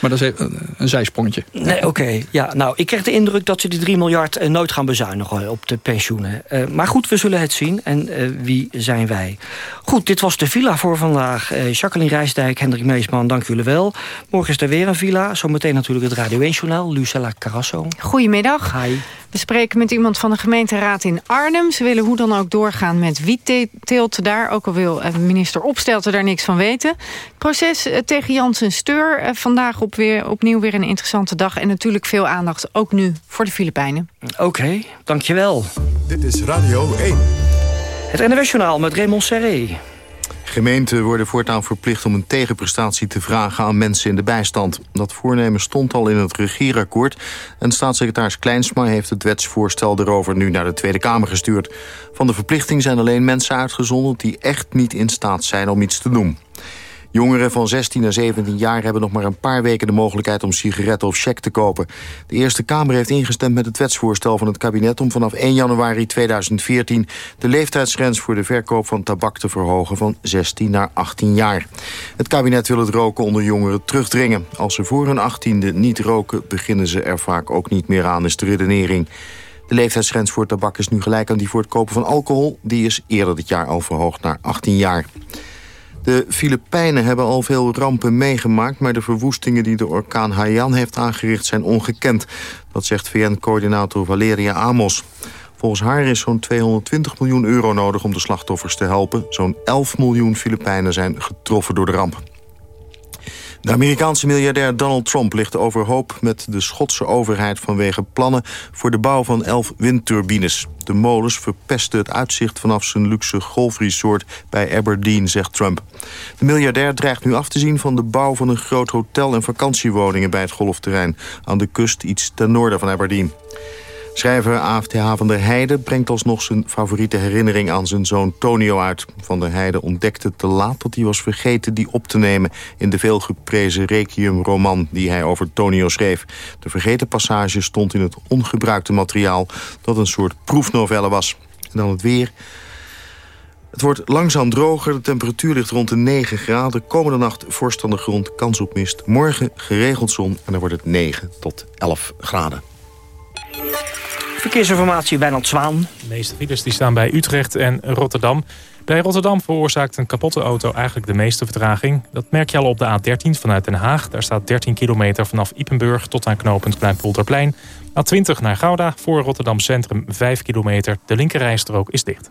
Maar dat is een zijsprongetje. Nee, oké. Ja, nou, ik krijg de indruk dat ze die 3 miljard eh, nooit gaan bezuinigen op de pensioenen. Uh, maar goed, we zullen het zien. En uh, wie zijn wij? Goed, dit was de villa voor vandaag. Uh, Jacqueline Rijsdijk, Hendrik Meesman, dank jullie wel. Morgen is er weer een villa. Zometeen natuurlijk het Radio 1-journaal. Lucella Carrasso. Goedemiddag. Hi. We spreken met iemand van de gemeenteraad in Arnhem. Ze willen hoe dan ook doorgaan met wietteelt daar. Ook al wil minister Opstelten daar niks van weten. Proces tegen Janssen Steur. Vandaag op weer, opnieuw weer een interessante dag. En natuurlijk veel aandacht, ook nu, voor de Filipijnen. Oké, okay, dankjewel. Dit is Radio 1. Het NWS-journaal met Raymond Serré. Gemeenten worden voortaan verplicht om een tegenprestatie te vragen aan mensen in de bijstand. Dat voornemen stond al in het regeerakkoord en staatssecretaris Kleinsma heeft het wetsvoorstel erover nu naar de Tweede Kamer gestuurd. Van de verplichting zijn alleen mensen uitgezonderd die echt niet in staat zijn om iets te doen. Jongeren van 16 en 17 jaar hebben nog maar een paar weken de mogelijkheid om sigaretten of check te kopen. De Eerste Kamer heeft ingestemd met het wetsvoorstel van het kabinet om vanaf 1 januari 2014 de leeftijdsgrens voor de verkoop van tabak te verhogen van 16 naar 18 jaar. Het kabinet wil het roken onder jongeren terugdringen. Als ze voor hun 18e niet roken, beginnen ze er vaak ook niet meer aan, is de redenering. De leeftijdsgrens voor tabak is nu gelijk aan die voor het kopen van alcohol. Die is eerder dit jaar al verhoogd naar 18 jaar. De Filipijnen hebben al veel rampen meegemaakt... maar de verwoestingen die de orkaan Haiyan heeft aangericht zijn ongekend. Dat zegt VN-coördinator Valeria Amos. Volgens haar is zo'n 220 miljoen euro nodig om de slachtoffers te helpen. Zo'n 11 miljoen Filipijnen zijn getroffen door de ramp. De Amerikaanse miljardair Donald Trump ligt overhoop met de Schotse overheid vanwege plannen voor de bouw van elf windturbines. De molens verpesten het uitzicht vanaf zijn luxe golfresort bij Aberdeen, zegt Trump. De miljardair dreigt nu af te zien van de bouw van een groot hotel en vakantiewoningen bij het golfterrein aan de kust iets ten noorden van Aberdeen. Schrijver AFTH van der Heijden brengt alsnog zijn favoriete herinnering aan zijn zoon Tonio uit. Van der Heijden ontdekte te laat dat hij was vergeten die op te nemen... in de veelgeprezen Requiem-roman die hij over Tonio schreef. De vergeten passage stond in het ongebruikte materiaal... dat een soort proefnovelle was. En dan het weer... Het wordt langzaam droger, de temperatuur ligt rond de 9 graden. Komende nacht vorst grond, kans op mist. Morgen geregeld zon en dan wordt het 9 tot 11 graden. Verkeersinformatie Wijnand Zwaan. De meeste files die staan bij Utrecht en Rotterdam. Bij Rotterdam veroorzaakt een kapotte auto eigenlijk de meeste vertraging. Dat merk je al op de A13 vanuit Den Haag. Daar staat 13 kilometer vanaf Ipenburg tot aan knooppunt Kleinpolderplein. A20 naar Gouda voor Rotterdam Centrum 5 kilometer. De linkerrijstrook is dicht.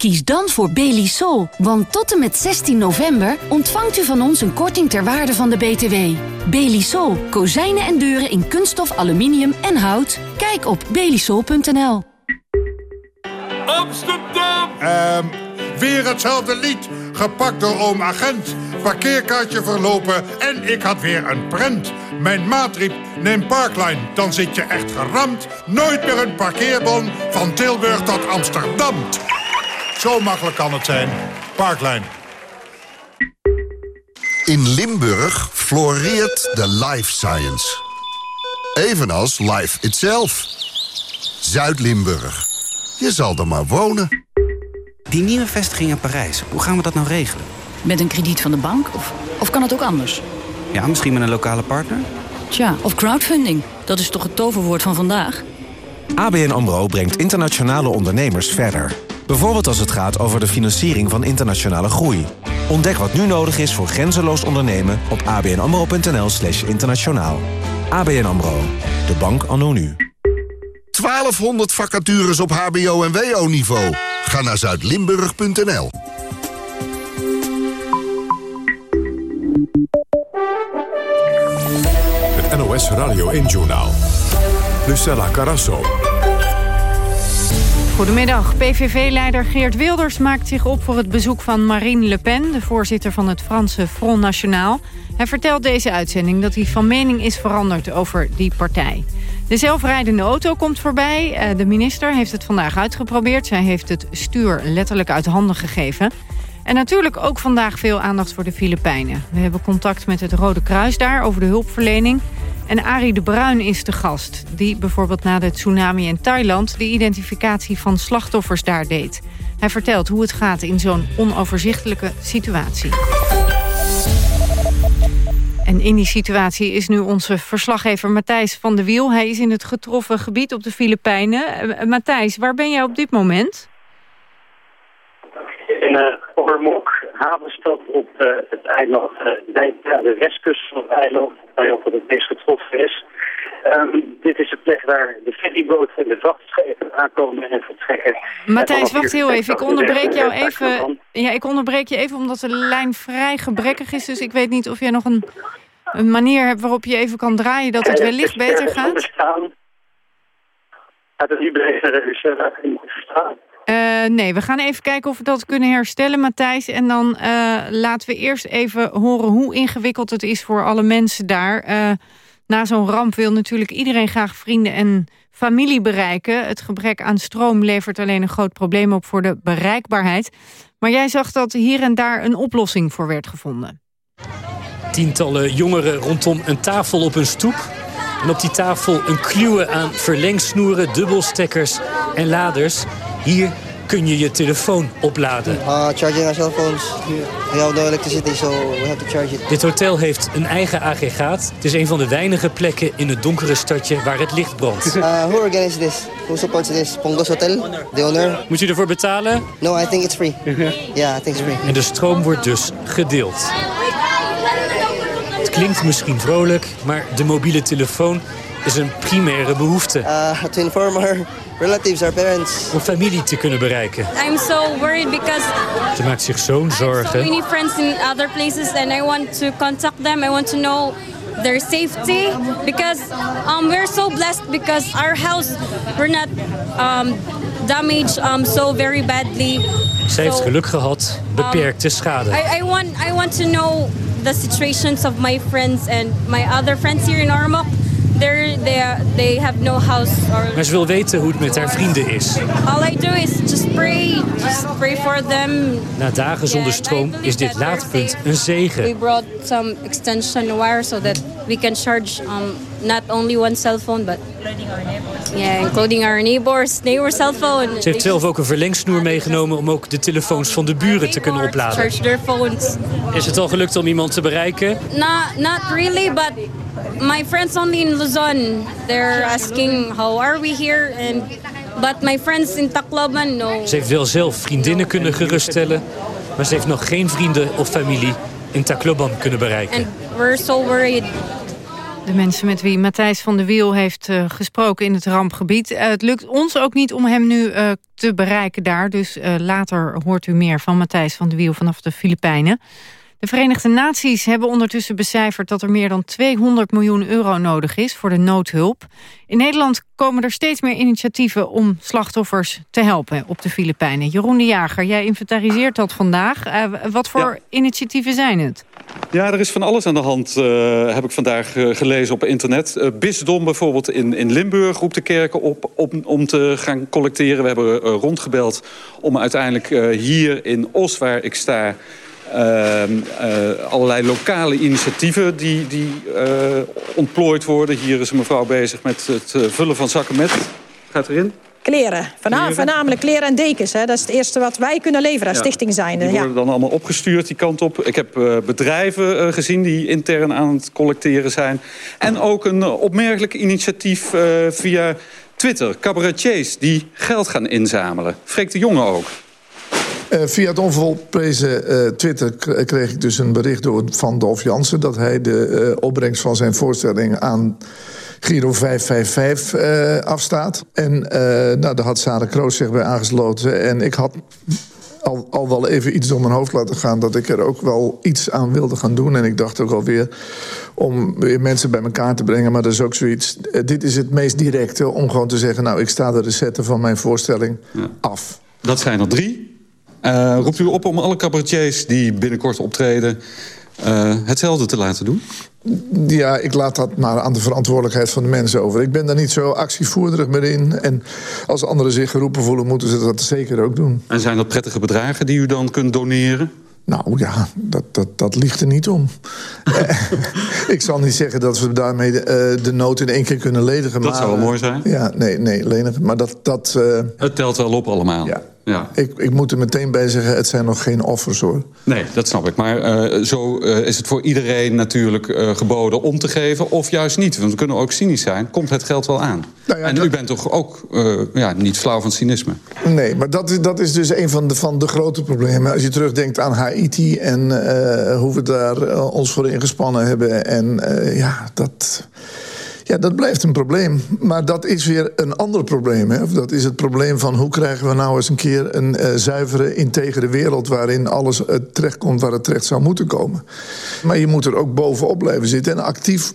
Kies dan voor Belisol, want tot en met 16 november ontvangt u van ons een korting ter waarde van de BTW. Belisol, kozijnen en deuren in kunststof, aluminium en hout. Kijk op belisol.nl. Amsterdam! Ehm, weer hetzelfde lied, gepakt door oom agent. Parkeerkaartje verlopen en ik had weer een prent. Mijn maat riep, neem Parkline, dan zit je echt geramd. Nooit meer een parkeerbon van Tilburg tot Amsterdam. Zo makkelijk kan het zijn. Parkline. In Limburg floreert de life science. Evenals life itself. Zuid-Limburg. Je zal er maar wonen. Die nieuwe vestiging in Parijs, hoe gaan we dat nou regelen? Met een krediet van de bank? Of, of kan het ook anders? Ja, misschien met een lokale partner? Tja, of crowdfunding. Dat is toch het toverwoord van vandaag? ABN AMRO brengt internationale ondernemers verder. Bijvoorbeeld als het gaat over de financiering van internationale groei. Ontdek wat nu nodig is voor grenzeloos ondernemen op abnamro.nl slash internationaal. ABN AMRO. De bank anno nu. 1200 vacatures op hbo- en wo-niveau. Ga naar zuidlimburg.nl. Het NOS Radio 1-journaal. Lucella Carasso. Goedemiddag. PVV-leider Geert Wilders maakt zich op voor het bezoek van Marine Le Pen... de voorzitter van het Franse Front National. Hij vertelt deze uitzending dat hij van mening is veranderd over die partij. De zelfrijdende auto komt voorbij. Eh, de minister heeft het vandaag uitgeprobeerd. Zij heeft het stuur letterlijk uit handen gegeven. En natuurlijk ook vandaag veel aandacht voor de Filipijnen. We hebben contact met het Rode Kruis daar over de hulpverlening... En Arie de Bruin is de gast, die bijvoorbeeld na de tsunami in Thailand... de identificatie van slachtoffers daar deed. Hij vertelt hoe het gaat in zo'n onoverzichtelijke situatie. En in die situatie is nu onze verslaggever Matthijs van de Wiel. Hij is in het getroffen gebied op de Filipijnen. Uh, Matthijs, waar ben jij op dit moment? In uh, Ormok, havenstad op uh, het eiland, uh, de westkust van het eiland, waar ook het meest getroffen is. Um, dit is de plek waar de ferryboot en de vrachtschepen aankomen en vertrekken. Matthijs, wacht heel even. Ik onderbreek jou even. Ja, ik onderbreek je even omdat de lijn vrij gebrekkig is. Dus ik weet niet of jij nog een, een manier hebt waarop je even kan draaien dat het wellicht beter gaat. Gaat het nu beter, kun je verstaan? Uh, nee, we gaan even kijken of we dat kunnen herstellen, Matthijs. En dan uh, laten we eerst even horen hoe ingewikkeld het is voor alle mensen daar. Uh, na zo'n ramp wil natuurlijk iedereen graag vrienden en familie bereiken. Het gebrek aan stroom levert alleen een groot probleem op voor de bereikbaarheid. Maar jij zag dat hier en daar een oplossing voor werd gevonden. Tientallen jongeren rondom een tafel op een stoep. En op die tafel een kluwe aan verlengsnoeren, dubbelstekkers en laders. Hier kun je je telefoon opladen. Uh, charging our cell phones. We have no electricity, so we have to charge it. Dit hotel heeft een eigen aggregaat. Het is een van de weinige plekken in het donkere stadje waar het licht brandt. Uh, who organizes this? Who supports this? Pongos Hotel? The owner? Moet je ervoor betalen? No, I think it's free. yeah, I think it's free. En de stroom wordt dus gedeeld. Het klinkt misschien vrolijk, maar de mobiele telefoon is een primaire behoefte. Uh, to inform our relatives, our parents. Om familie te kunnen bereiken. I'm so worried because Ze maakt zich zo'n zorgen. so many friends in other places and I want to contact them. I want to know their safety because um, we're so blessed because our house we're not um, damaged um, so very badly. Ze heeft geluk gehad, beperkte schade. I, I want I want to know the situations of my friends and my other friends here in Ormoc. They're, they, are- they have no house or Maar ze wil weten hoe het met haar vrienden is. all I do is just pray, just pray for them. Na dagen zonder stroom is dit laadpunt een zege. We brought some extension wire so that we can charge um, not only one cell phone, but yeah, including our neighbors, neighbor cell phone. Ze heeft zelf ook een verlengsnoer meegenomen om ook de telefoons van de buren te kunnen opladen. charge their phones. Is het al gelukt om iemand te bereiken? Not, not really, but my friends only in Luzon, they're asking how are we here, and but my friends in Tacloban, no. Ze heeft wel zelf vriendinnen kunnen geruststellen, maar ze heeft nog geen vrienden of familie in Tacloban kunnen bereiken. And we're so worried. De mensen met wie Matthijs van de Wiel heeft uh, gesproken in het rampgebied. Uh, het lukt ons ook niet om hem nu uh, te bereiken daar. Dus later hoort u meer van Matthijs van de Wiel vanaf de Filipijnen. De Verenigde Naties hebben ondertussen becijferd dat er meer dan 200 miljoen euro nodig is voor de noodhulp. In Nederland komen er steeds meer initiatieven om slachtoffers te helpen op de Filipijnen. Jeroen de Jager, jij inventariseert dat vandaag. Wat voor ja. initiatieven zijn het? Ja, er is van alles aan de hand, uh, heb ik vandaag uh, gelezen op internet. Uh, Bisdom bijvoorbeeld in, in Limburg roept de kerken op, op om te gaan collecteren. We hebben rondgebeld om uiteindelijk hier in Os, waar ik sta... Uh, allerlei lokale initiatieven die, die ontplooid worden. Hier is een mevrouw bezig met het vullen van zakken met... Gaat erin? Kleren. Voorna voornamelijk kleren en dekens. Hè. Dat is het eerste wat wij kunnen leveren als ja, stichting zijn. Die worden ja. dan allemaal opgestuurd die kant op. Ik heb uh, bedrijven uh, gezien die intern aan het collecteren zijn. En ook een uh, opmerkelijk initiatief via Twitter. Cabaretiers die geld gaan inzamelen. Freek de Jonge ook. Uh, via het onvolprezen uh, Twitter kreeg ik dus een bericht door van Dolf Jansen... dat hij de uh, opbrengst van zijn voorstelling aan Giro 555 afstaat. En nou, daar had Sarah Kroos zich bij aangesloten. En ik had al, al wel even iets door mijn hoofd laten gaan... dat ik er ook wel iets aan wilde gaan doen. En ik dacht ook alweer om weer mensen bij elkaar te brengen. Maar dat is ook zoiets... dit is het meest directe om gewoon te zeggen... nou, ik sta de recetten van mijn voorstelling af. Dat zijn er drie. Uh, roept u op om alle cabaretiers die binnenkort optreden... Uh, hetzelfde te laten doen? Ja, ik laat dat maar aan de verantwoordelijkheid van de mensen over. Ik ben daar niet zo actievoerderig meer in. En als anderen zich geroepen voelen, moeten ze dat zeker ook doen. En zijn dat prettige bedragen die u dan kunt doneren? Nou ja, dat, dat, dat ligt er niet om. ik zal niet zeggen dat we daarmee de, uh, de nood in één keer kunnen ledigen. Dat zou wel mooi zijn. Ja, nee, nee lenigen. Maar dat... dat uh, het telt wel op allemaal. Ja, ja. Ik, ik moet er meteen bij zeggen, het zijn nog geen offers hoor. Nee, dat snap ik. Maar uh, zo uh, is het voor iedereen natuurlijk uh, geboden om te geven of juist niet. Want we kunnen ook cynisch zijn. Komt het geld wel aan? Nou ja, en dat... u bent toch ook ja, niet flauw van cynisme? Nee, maar dat, is, dat is dus een van de, van de grote problemen. Als je terugdenkt aan Haiti en hoe we daar ons voor ingespannen hebben. En ja, dat... Ja, dat blijft een probleem. Maar dat is weer een ander probleem. Hè? Dat is het probleem van hoe krijgen we nou eens een keer... een uh, zuivere, integere wereld waarin alles uh, terechtkomt waar het terecht zou moeten komen. Maar je moet er ook bovenop blijven zitten en actief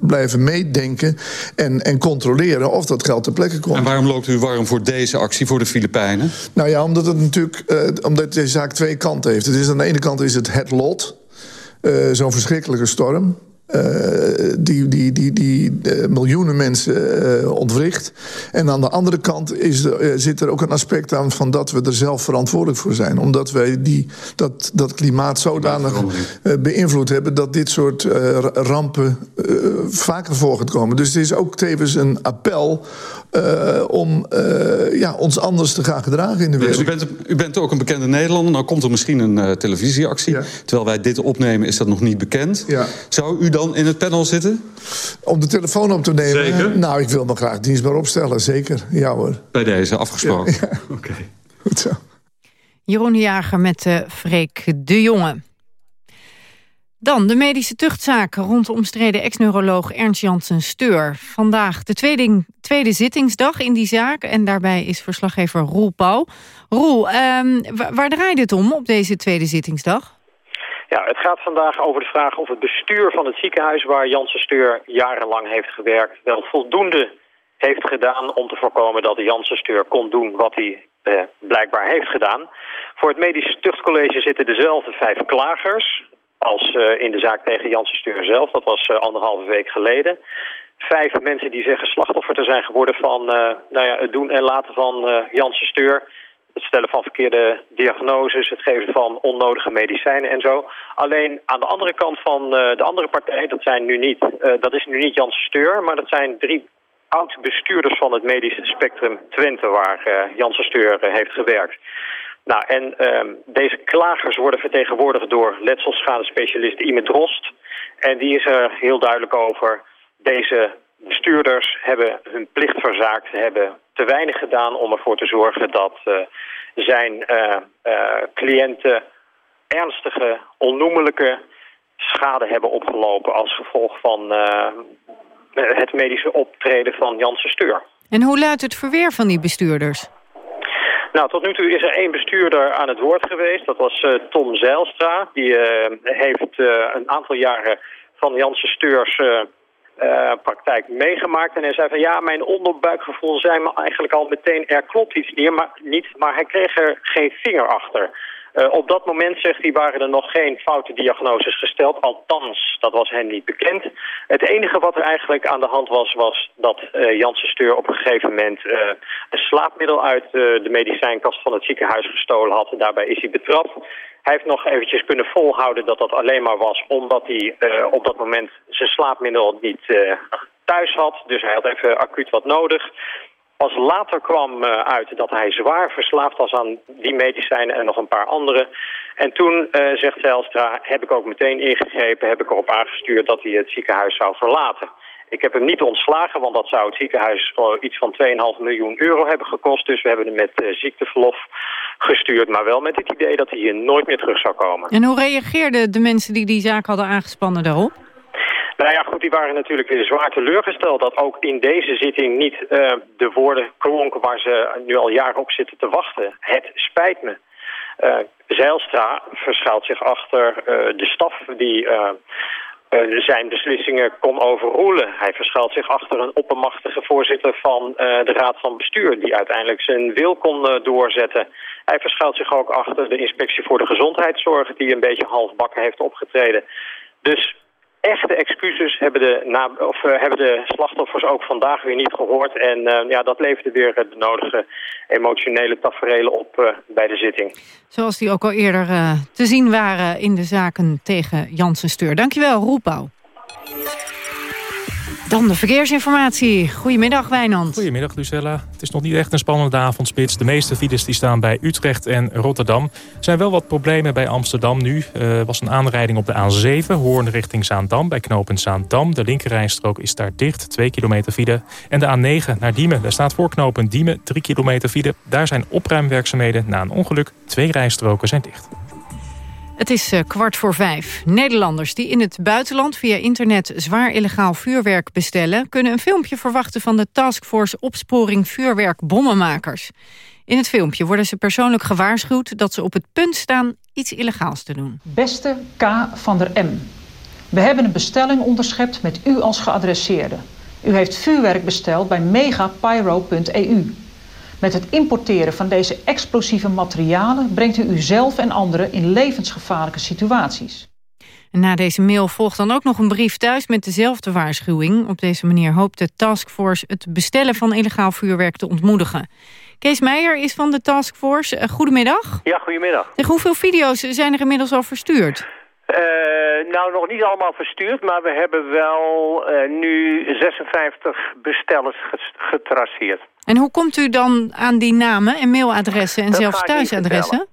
blijven meedenken en, en controleren of dat geld ter plekke komt. En waarom loopt u warm voor deze actie voor de Filipijnen? Nou ja, omdat het natuurlijk uh, omdat deze zaak twee kanten heeft. Het is aan de ene kant is het het lot, zo'n verschrikkelijke storm. Uh, die, die, die, die uh, miljoenen mensen uh, ontwricht. En aan de andere kant is er, zit er ook een aspect aan... van dat we er zelf verantwoordelijk voor zijn. Omdat wij die, dat, dat klimaat zodanig beïnvloed hebben... dat dit soort rampen vaker voorkomen. Dus het is ook tevens een appel om ja, ons anders te gaan gedragen in de wereld. Dus u bent, u bent ook een bekende Nederlander. Nou komt er misschien een televisieactie. Ja. Terwijl wij dit opnemen is dat nog niet bekend. Ja. Zou u dan in het panel zitten? Om de telefoon op te nemen? Zeker? Nou, ik wil me graag dienstbaar opstellen, zeker. Ja hoor. Bij deze, afgesproken. Ja, ja. Oké. Okay. Goed zo. Jeroen de Jager met uh, Freek de Jonge. Dan de medische tuchtzaak rond de omstreden ex-neuroloog Ernst Janssen Steur. Vandaag de tweede, tweede zittingsdag in die zaak en daarbij is verslaggever Roel Pauw. Roel, um, waar draait het om op deze tweede zittingsdag? Het gaat vandaag over de vraag of het bestuur van het ziekenhuis... waar Janssen Steur jarenlang heeft gewerkt... wel voldoende heeft gedaan om te voorkomen dat Janssen Steur kon doen... wat hij eh, blijkbaar heeft gedaan. Voor het medisch tuchtcollege zitten dezelfde vijf klagers als uh, in de zaak tegen Janssen Steur zelf. Dat was uh, anderhalve week geleden. Vijf mensen die zeggen slachtoffer te zijn geworden van uh, nou ja, het doen en laten van Janssen Steur. Het stellen van verkeerde diagnoses, het geven van onnodige medicijnen en zo. Alleen aan de andere kant van de andere partij, dat, zijn nu niet, dat is nu niet Janssen Steur... maar dat zijn drie oud-bestuurders van het medische spectrum Twente... waar Janssen Steur heeft gewerkt. Nou, en um, deze klagers worden vertegenwoordigd door letselschadespecialist Ime Drost. En die is er heel duidelijk over. Deze bestuurders hebben hun plicht verzaakt. Hebben te weinig gedaan om ervoor te zorgen dat uh, zijn uh, uh, cliënten ernstige, onnoemelijke schade hebben opgelopen als gevolg van het medische optreden van Janssen Steur. En hoe luidt het verweer van die bestuurders? Nou, tot nu toe is er één bestuurder aan het woord geweest. Dat was uh, Tom Zeilstra. Die uh, heeft uh, een aantal jaren van Janssen Steurs praktijk meegemaakt. En hij zei van ja, mijn onderbuikgevoel zei me eigenlijk al meteen... er klopt iets niet, maar, niet, maar hij kreeg er geen vinger achter. Uh, op dat moment, zegt hij, waren er nog geen foute diagnoses gesteld. Althans, dat was hem niet bekend. Het enige wat er eigenlijk aan de hand was, was dat uh, Janssen Steur op een gegeven moment uh, een slaapmiddel uit de medicijnkast van het ziekenhuis gestolen had. Daarbij is hij betrapt. Hij heeft nog eventjes kunnen volhouden dat dat alleen maar was omdat hij op dat moment zijn slaapmiddel niet thuis had. Dus hij had even acuut wat nodig. Pas later kwam uh, uit dat hij zwaar verslaafd was aan die medicijnen en nog een paar andere. En toen, zegt Zijlstra, heb ik ook meteen ingegrepen, heb ik erop aangestuurd dat hij het ziekenhuis zou verlaten. Ik heb hem niet ontslagen, want dat zou het ziekenhuis iets van 2,5 miljoen euro hebben gekost. Dus we hebben hem met uh, ziekteverlof gestuurd. Maar wel met het idee dat hij hier nooit meer terug zou komen. En hoe reageerden de mensen die die zaak hadden aangespannen daarop? Nou ja, goed, die waren natuurlijk weer zwaar teleurgesteld... dat ook in deze zitting niet uh, de woorden klonken waar ze nu al jaren op zitten te wachten. Het spijt me. Uh, Zijlstra verschuilt zich achter uh, de staf die zijn beslissingen kon overroelen. Hij verschuilt zich achter een oppermachtige voorzitter van de Raad van Bestuur... die uiteindelijk zijn wil kon doorzetten. Hij verschuilt zich ook achter de Inspectie voor de Gezondheidszorg... die een beetje halfbakken heeft opgetreden. Dus echte excuses hebben de, na, of, uh, hebben de slachtoffers ook vandaag weer niet gehoord. En uh, ja, dat leverde weer de nodige emotionele taferelen op bij de zitting. Zoals die ook al eerder te zien waren in de zaken tegen Janssen Steur. Dankjewel, Roepbouw. Dan de verkeersinformatie. Goedemiddag, Wijnand. Goedemiddag, Lucella. Het is nog niet echt een spannende avondspits. De meeste files die staan bij Utrecht en Rotterdam. Er zijn wel wat problemen bij Amsterdam nu. Er was een aanrijding op de A7, Hoorn richting Zaandam... bij knooppunt Zaandam. De linkerrijstrook is daar dicht, 2 kilometer file. En de A9 naar Diemen. Daar staat voor knooppunt Diemen, 3 kilometer file. Daar zijn opruimwerkzaamheden na een ongeluk. Twee rijstroken zijn dicht. Het is uh, kwart voor vijf. Nederlanders die in het buitenland via internet zwaar illegaal vuurwerk bestellen... kunnen een filmpje verwachten van de Taskforce Opsporing Vuurwerk Bommenmakers. In het filmpje worden ze persoonlijk gewaarschuwd dat ze op het punt staan iets illegaals te doen. Beste K. van der M. We hebben een bestelling onderschept met u als geadresseerde. U heeft vuurwerk besteld bij megapyro.eu. Met het importeren van deze explosieve materialen brengt u uzelf en anderen in levensgevaarlijke situaties. En na deze mail volgt dan ook nog een brief thuis met dezelfde waarschuwing. Op deze manier hoopt de taskforce het bestellen van illegaal vuurwerk te ontmoedigen. Kees Meijer is van de taskforce. Uh, goedemiddag. Ja, goedemiddag. Zeg, hoeveel video's zijn er inmiddels al verstuurd? Uh, nou, nog niet allemaal verstuurd, maar we hebben wel uh, nu 56 bestellers getraceerd. En hoe komt u dan aan die namen en mailadressen en dat zelfs thuisadressen?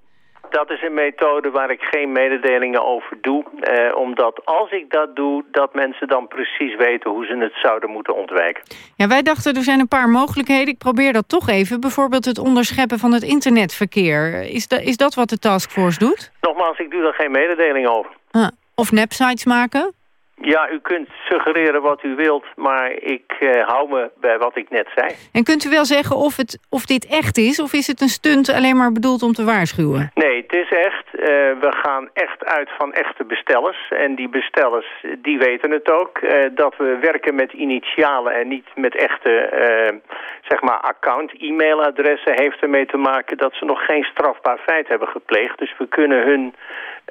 Dat is een methode waar ik geen mededelingen over doe. Eh, omdat als ik dat doe, dat mensen dan precies weten hoe ze het zouden moeten ontwijken. Ja, wij dachten er zijn een paar mogelijkheden. Ik probeer dat toch even. Bijvoorbeeld het onderscheppen van het internetverkeer. Is, da is dat wat de taskforce doet? Nogmaals, ik doe daar geen mededeling over. Ah, of websites maken? Ja, u kunt suggereren wat u wilt, maar ik uh, hou me bij wat ik net zei. En kunt u wel zeggen of, het, of dit echt is, of is het een stunt alleen maar bedoeld om te waarschuwen? Nee, het is echt. Uh, we gaan echt uit van echte bestellers. En die bestellers, die weten het ook, uh, dat we werken met initialen en niet met echte, zeg maar, account-e-mailadressen. Heeft ermee te maken dat ze nog geen strafbaar feit hebben gepleegd. Dus we kunnen hun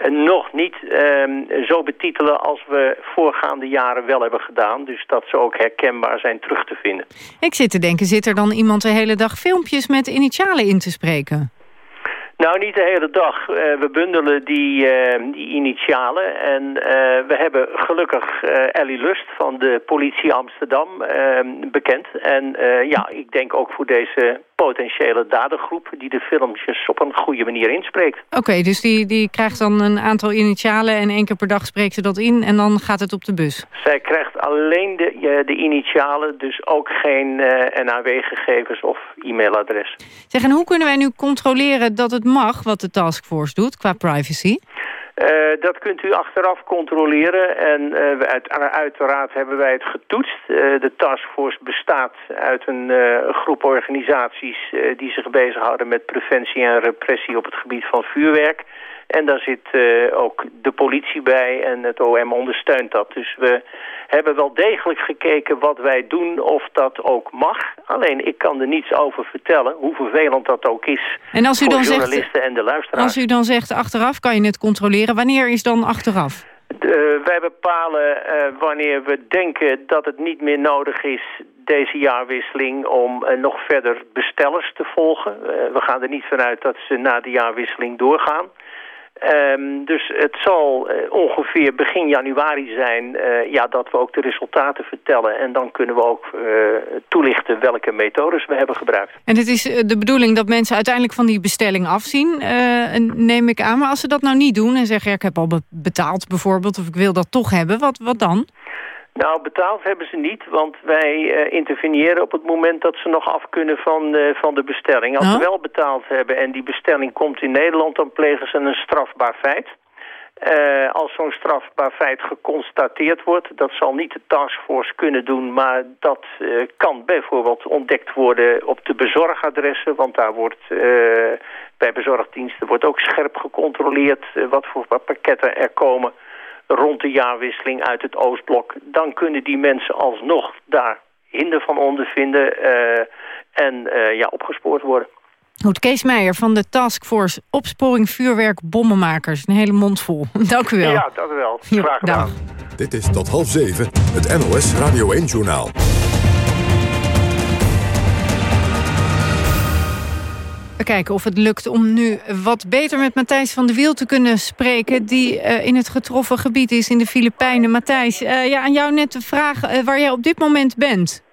nog niet um, zo betitelen als we voorgaande jaren wel hebben gedaan. Dus dat ze ook herkenbaar zijn terug te vinden. Ik zit te denken, zit er dan iemand de hele dag filmpjes met initialen in te spreken? Nou, niet de hele dag. Uh, we bundelen die, uh, die initialen. En uh, we hebben gelukkig Ellie Lust van de politie Amsterdam bekend. En ja, ik denk ook voor deze potentiële dadergroep... die de filmpjes op een goede manier inspreekt. Oké, dus die, die krijgt dan een aantal initialen... en één keer per dag spreekt ze dat in en dan gaat het op de bus? Zij krijgt alleen de, de initialen, dus ook geen NAW-gegevens of e-mailadres. Zeg, en hoe kunnen wij nu controleren dat het mag... wat de taskforce doet qua privacy? Uh, dat kunt u achteraf controleren en uh, uit, uiteraard hebben wij het getoetst. Uh, de taskforce bestaat uit een groep organisaties die zich bezighouden met preventie en repressie op het gebied van vuurwerk. En daar zit ook de politie bij en het OM ondersteunt dat. Dus we hebben wel degelijk gekeken wat wij doen of dat ook mag. Alleen ik kan er niets over vertellen, hoe vervelend dat ook is en als u voor dan journalisten zegt, en de luisteraars. Als u dan zegt achteraf kan je het controleren, wanneer is dan achteraf? De, wij bepalen uh, wanneer we denken dat het niet meer nodig is deze jaarwisseling om uh, nog verder bestellers te volgen. We gaan er niet vanuit dat ze na de jaarwisseling doorgaan. Um, dus het zal uh, ongeveer begin januari zijn uh, ja, dat we ook de resultaten vertellen. En dan kunnen we ook uh, toelichten welke methodes we hebben gebruikt. En het is de bedoeling dat mensen uiteindelijk van die bestelling afzien, neem ik aan. Maar als ze dat nou niet doen en zeggen, ja, ik heb al betaald bijvoorbeeld... of ik wil dat toch hebben, wat, wat dan? Nou, betaald hebben ze niet, want wij uh, interveneren op het moment dat ze nog af kunnen van, uh, van de bestelling. Als ze wel betaald hebben en die bestelling komt in Nederland, dan plegen ze een strafbaar feit. Uh, als zo'n strafbaar feit geconstateerd wordt, dat zal niet de taskforce kunnen doen, maar dat kan bijvoorbeeld ontdekt worden op de bezorgadressen, want daar wordt bij bezorgdiensten wordt ook scherp gecontroleerd wat voor pakketten er komen rond de jaarwisseling uit het Oostblok. Dan kunnen die mensen alsnog daar hinder van ondervinden en ja, opgespoord worden. Goed, Kees Meijer van de Taskforce Opsporing Vuurwerk Bommenmakers. Een hele mond vol. Dank u wel. Ja, dank u wel. Graag gedaan. Dit is tot half zeven, het NOS Radio 1-journaal. We kijken of het lukt om nu wat beter met Matthijs van de Wiel te kunnen spreken... die uh, in het getroffen gebied is in de Filipijnen. Matthijs, uh, ja, aan jou net de vraag uh, waar jij op dit moment bent.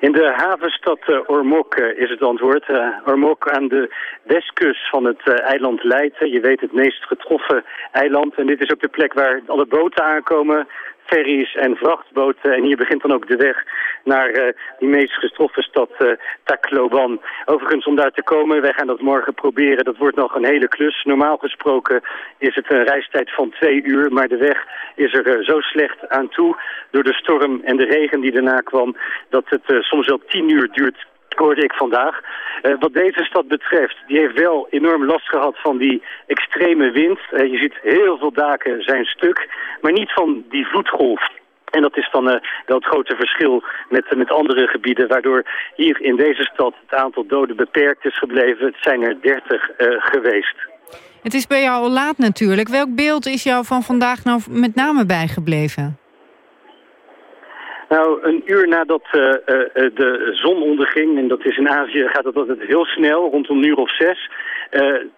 In de havenstad Ormok is het antwoord. Ormok aan de westkust van het eiland Leyte. Je weet het meest getroffen eiland. En dit is ook de plek waar alle boten aankomen ferries en vrachtboten. En hier begint dan ook de weg naar uh, die meest getroffen stad uh, Tacloban. Overigens, om daar te komen, wij gaan dat morgen proberen. Dat wordt nog een hele klus. Normaal gesproken is het een reistijd van twee uur. Maar de weg is er uh, zo slecht aan toe door de storm en de regen die daarna kwam... dat het soms wel tien uur duurt hoorde ik vandaag. Uh, wat deze stad betreft, die heeft wel enorm last gehad van die extreme wind. Uh, je ziet heel veel daken zijn stuk, maar niet van die vloedgolf. En dat is dan uh, wel het grote verschil met, met andere gebieden... waardoor hier in deze stad het aantal doden beperkt is gebleven. Het zijn er 30 geweest. Het is bij jou al laat natuurlijk. Welk beeld is jou van vandaag nou met name bijgebleven? Nou, een uur nadat uh, uh, de zon onderging, en dat is in Azië gaat dat altijd heel snel, rond een uur of zes.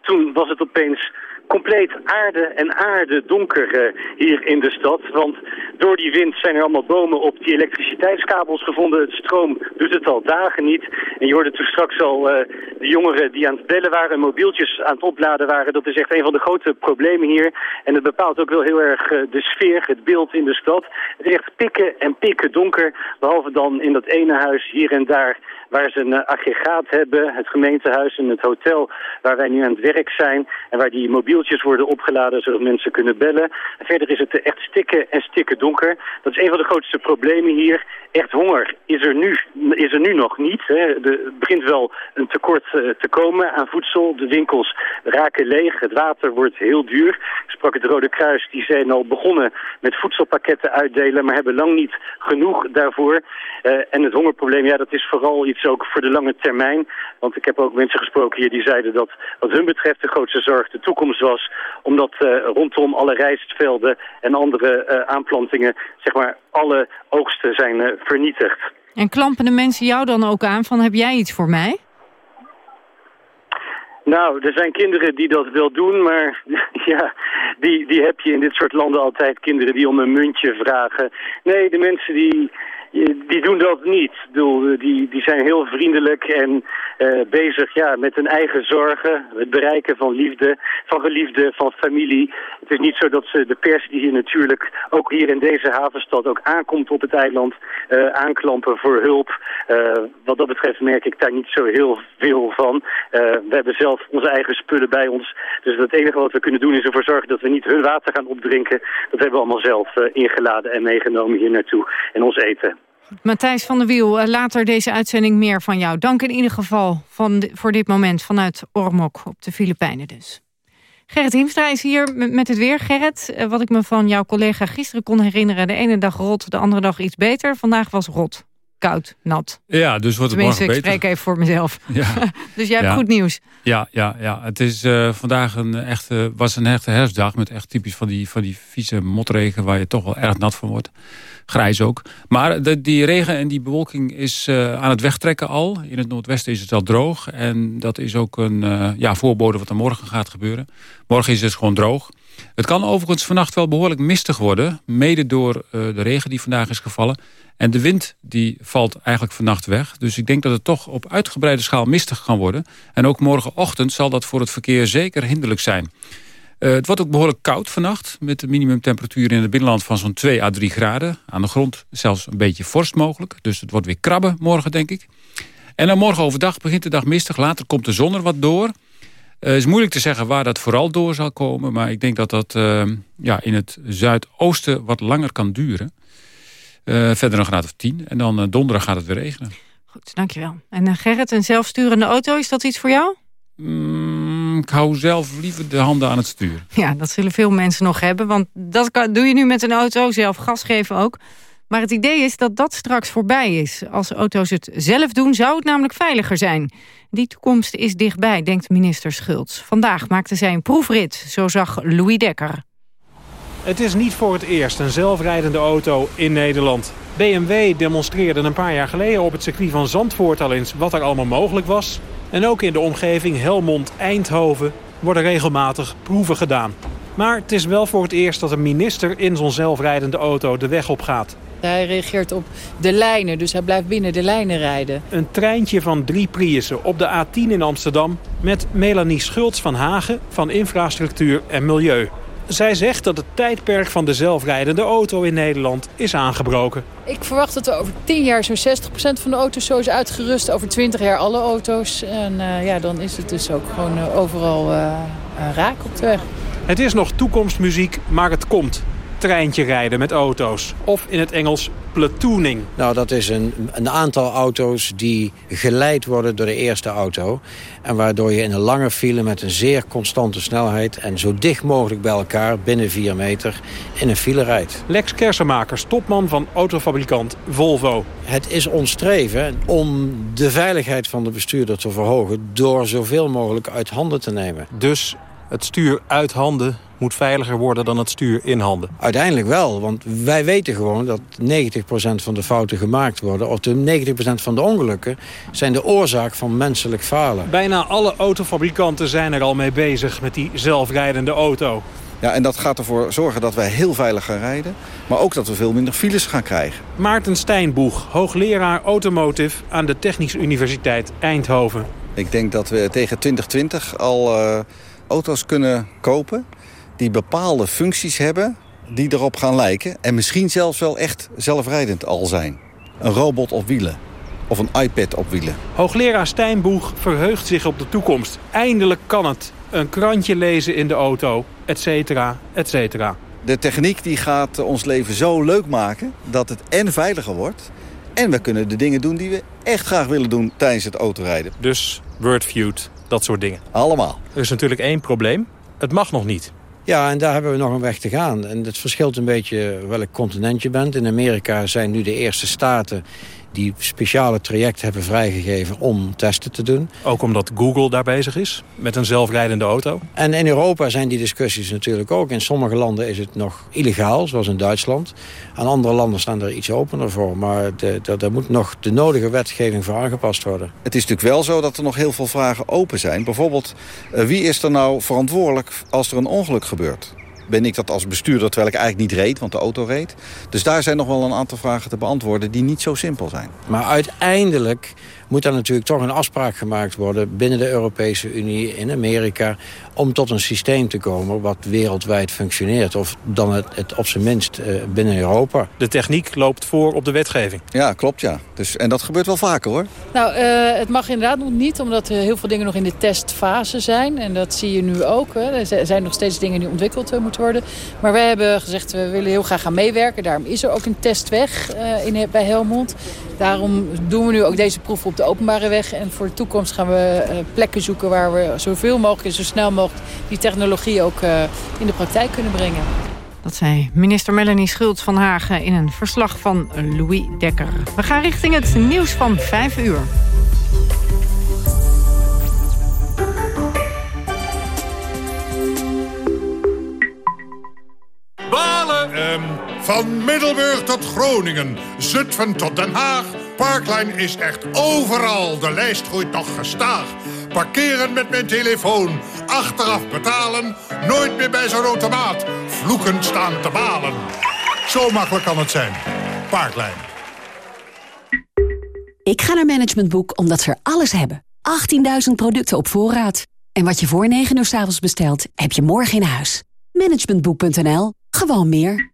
Toen was het opeens compleet aarde en aarde donker uh, hier in de stad. Want door die wind zijn er allemaal bomen op die elektriciteitskabels gevonden. Het stroom doet het al dagen niet. En je hoorde toen straks al uh, de jongeren die aan het bellen waren... mobieltjes aan het opladen waren. Dat is echt een van de grote problemen hier. En het bepaalt ook wel heel erg uh, de sfeer, het beeld in de stad. Het is echt pikken en pikken donker. Behalve dan in dat ene huis hier en daar waar ze een aggregaat hebben. Het gemeentehuis en het hotel waar wij nu aan het werk zijn. En waar die mobieltjes worden opgeladen zodat mensen kunnen bellen. En verder is het echt stikken en stikken donker. Dat is een van de grootste problemen hier. Echt honger is er nu, is er nu nog niet. Hè. Er begint wel een tekort uh, te komen aan voedsel. De winkels raken leeg. Het water wordt heel duur. Ik sprak het Rode Kruis. Die zijn al begonnen met voedselpakketten uitdelen. Maar hebben lang niet genoeg daarvoor. Uh, en het hongerprobleem, ja, dat is vooral iets ook voor de lange termijn. Want ik heb ook mensen gesproken hier die zeiden dat wat hun betreft de grootste zorg de toekomst was. Omdat uh, rondom alle rijstvelden en andere uh, aanplantingen, zeg maar, alle oogsten zijn uh, vernietigd. En klampen de mensen jou dan ook aan van heb jij iets voor mij? Nou, er zijn kinderen die dat wel doen, maar ja, die, die heb je in dit soort landen altijd. Kinderen die om een muntje vragen. Nee, de mensen die, die doen dat niet. Bedoel, die, die zijn heel vriendelijk en uh, bezig ja, met hun eigen zorgen. Het bereiken van liefde, van geliefde, van familie. Het is niet zo dat ze de pers die hier natuurlijk ook hier in deze havenstad ook aankomt op het eiland uh, aanklampen voor hulp. Uh, wat dat betreft merk ik daar niet zo heel veel van. we hebben zelf onze eigen spullen bij ons. Dus het enige wat we kunnen doen is ervoor zorgen dat we niet hun water gaan opdrinken. Dat hebben we allemaal zelf ingeladen en meegenomen hier naartoe en ons eten. Matthijs van der Wiel, later deze uitzending meer van jou. Dank in ieder geval van voor dit moment vanuit Ormok op de Filipijnen dus. Gerrit Hiemstra is hier met het weer. Gerrit, wat ik me van jouw collega gisteren kon herinneren... de ene dag rot, de andere dag iets beter. Vandaag was rot, koud, nat. Ja, dus wordt het Tenminste, morgen beter. ik spreek even voor mezelf. Ja. dus jij hebt Ja. goed nieuws. Ja, ja, ja. het is uh, vandaag een echte, was een echte herfstdag... met echt typisch van die, van die vieze motregen... waar je toch wel erg nat van wordt. Grijs ook. Maar de, die regen en die bewolking is uh, aan het wegtrekken al. In het noordwesten is het al droog. En dat is ook een uh, ja, voorbode wat er morgen gaat gebeuren. Morgen is het gewoon droog. Het kan overigens vannacht wel behoorlijk mistig worden. Mede door uh, de regen die vandaag is gevallen. En de wind die valt eigenlijk vannacht weg. Dus ik denk dat het toch op uitgebreide schaal mistig kan worden. En ook morgenochtend zal dat voor het verkeer zeker hinderlijk zijn. het wordt ook behoorlijk koud vannacht. Met de minimumtemperatuur in het binnenland van zo'n 2 à 3 graden. Aan de grond zelfs een beetje vorst mogelijk. Dus het wordt weer krabben morgen, denk ik. En dan morgen overdag begint de dag mistig. Later komt de zon er wat door. Het uh, is moeilijk te zeggen waar dat vooral door zal komen. Maar ik denk dat dat uh, ja, in het zuidoosten wat langer kan duren. Uh, verder een graad of 10. En dan donderdag gaat het weer regenen. Goed, dankjewel. En Gerrit, een zelfsturende auto, is dat iets voor jou? Mm, ik hou zelf liever de handen aan het stuur. Ja, dat zullen veel mensen nog hebben. Want dat kan, doe je nu met een auto, zelf gas geven ook. Maar het idee is dat dat straks voorbij is. Als auto's het zelf doen, zou het namelijk veiliger zijn. Die toekomst is dichtbij, denkt minister Schultz. Vandaag maakte zij een proefrit, zo zag Louis Dekker. Het is niet voor het eerst een zelfrijdende auto in Nederland. BMW demonstreerde een paar jaar geleden op het circuit van Zandvoort al eens wat er allemaal mogelijk was. En ook in de omgeving Helmond-Eindhoven worden regelmatig proeven gedaan. Maar het is wel voor het eerst dat een minister in zo'n zelfrijdende auto de weg op gaat. Hij reageert op de lijnen, dus hij blijft binnen de lijnen rijden. Een treintje van drie Priussen op de A10 in Amsterdam... met Melanie Schultz van Hagen van Infrastructuur en Milieu. Zij zegt dat het tijdperk van de zelfrijdende auto in Nederland is aangebroken. Ik verwacht dat er over 10 jaar zo'n 60% van de auto's zo is uitgerust. Over 20 jaar alle auto's. En uh, ja, dan is het dus ook gewoon uh, overal uh, raak op de weg. Het is nog toekomstmuziek, maar het komt treintje rijden met auto's. Of in het Engels platooning. Nou, dat is een, een aantal auto's die geleid worden door de eerste auto. En waardoor je in een lange file met een zeer constante snelheid... en zo dicht mogelijk bij elkaar, binnen 4 meter, in een file rijdt. Lex Kersenmakers, topman van autofabrikant Volvo. Het is ons streven om de veiligheid van de bestuurder te verhogen... door zoveel mogelijk uit handen te nemen. Dus het stuur uit handen moet veiliger worden dan het stuur in handen? Uiteindelijk wel, want wij weten gewoon dat 90% van de fouten gemaakt worden... of de 90% van de ongelukken zijn de oorzaak van menselijk falen. Bijna alle autofabrikanten zijn er al mee bezig met die zelfrijdende auto. Ja, en dat gaat ervoor zorgen dat wij heel veilig gaan rijden... maar ook dat we veel minder files gaan krijgen. Maarten Stijnboeg, hoogleraar automotive aan de Technische Universiteit Eindhoven. Ik denk dat we tegen 2020 al uh, auto's kunnen kopen die bepaalde functies hebben die erop gaan lijken... en misschien zelfs wel echt zelfrijdend al zijn. Een robot op wielen of een iPad op wielen. Hoogleraar Stijnboeg verheugt zich op de toekomst. Eindelijk kan het. Een krantje lezen in de auto, et cetera, et cetera. De techniek die gaat ons leven zo leuk maken dat het en veiliger wordt... en we kunnen de dingen doen die we echt graag willen doen tijdens het autorijden. Dus wordfeud, dat soort dingen. Allemaal. Er is natuurlijk één probleem. Het mag nog niet. Ja, en daar hebben we nog een weg te gaan. En het verschilt een beetje welk continent je bent. In Amerika zijn nu de eerste staten die speciale trajecten hebben vrijgegeven om testen te doen. Ook omdat Google daar bezig is, met een zelfrijdende auto? En in Europa zijn die discussies natuurlijk ook. In sommige landen is het nog illegaal, zoals in Duitsland. Aan andere landen staan er iets opener voor. Maar daar moet nog de nodige wetgeving voor aangepast worden. Het is natuurlijk wel zo dat er nog heel veel vragen open zijn. Bijvoorbeeld, uh, wie is er nou verantwoordelijk als er een ongeluk gebeurt? Ben ik dat als bestuurder, terwijl ik eigenlijk niet reed, want de auto reed. Dus daar zijn nog wel een aantal vragen te beantwoorden die niet zo simpel zijn. Maar uiteindelijk moet er natuurlijk toch een afspraak gemaakt worden... binnen de Europese Unie, in Amerika... om tot een systeem te komen wat wereldwijd functioneert. Of dan het, het op zijn minst uh, binnen Europa. De techniek loopt voor op de wetgeving. Ja, klopt, ja. Dus, en dat gebeurt wel vaker, hoor. Nou, uh, het mag inderdaad nog niet, omdat er heel veel dingen nog in de testfase zijn. En dat zie je nu ook. Hè. Er zijn nog steeds dingen die ontwikkeld uh, moeten worden. Maar wij hebben gezegd, we willen heel graag gaan meewerken. Daarom is er ook een testweg in, bij Helmond. Daarom doen we nu ook deze proef op de openbare weg. En voor de toekomst gaan we uh, plekken zoeken waar we zoveel mogelijk en zo snel mogelijk die technologie ook uh, in de praktijk kunnen brengen. Dat zei minister Melanie Schultz van Hagen in een verslag van Louis Dekker. We gaan richting het nieuws van 5 uur. Van Middelburg tot Groningen, Zutphen tot Den Haag... Parkline is echt overal. De lijst groeit nog gestaag. Parkeren met mijn telefoon. Achteraf betalen. Nooit meer bij zo'n automaat. Vloekend staan te balen. Zo makkelijk kan het zijn. Parkline. Ik ga naar Management Boek omdat ze er alles hebben. 18.000 producten op voorraad. En wat je voor 9 uur s avonds bestelt, heb je morgen in huis. Managementboek.nl. Gewoon meer.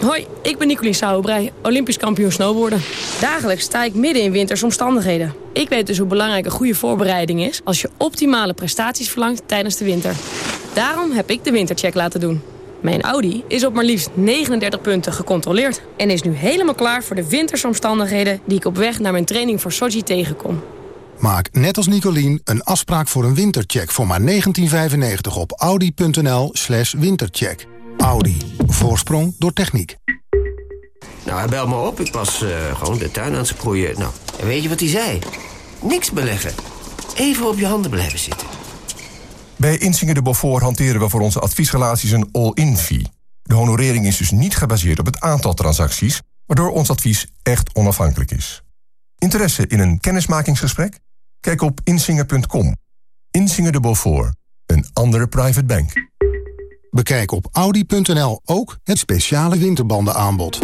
Hoi, ik ben Nicolien Sauerbrei, Olympisch kampioen snowboarden. Dagelijks sta ik midden in wintersomstandigheden. Ik weet dus hoe belangrijk een goede voorbereiding is... als je optimale prestaties verlangt tijdens de winter. Daarom heb ik de wintercheck laten doen. Mijn Audi is op maar liefst 39 punten gecontroleerd... en is nu helemaal klaar voor de wintersomstandigheden... die ik op weg naar mijn training voor Sochi tegenkom. Maak net als Nicolien een afspraak voor een wintercheck voor maar 1995 op audi.nl slash wintercheck. Audi. Voorsprong door techniek. Nou, hij belde me op. Ik was uh, gewoon de tuin aan het sproeien. Nou, en weet je wat hij zei? Niks beleggen. Even op je handen blijven zitten. Bij Insinger de Beaufort hanteren we voor onze adviesrelaties een all-in fee. De honorering is dus niet gebaseerd op het aantal transacties... waardoor ons advies echt onafhankelijk is. Interesse in een kennismakingsgesprek? Kijk op insinger.com. Insinger de Beaufort, een andere private bank. Bekijk op audi.nl ook het speciale winterbandenaanbod.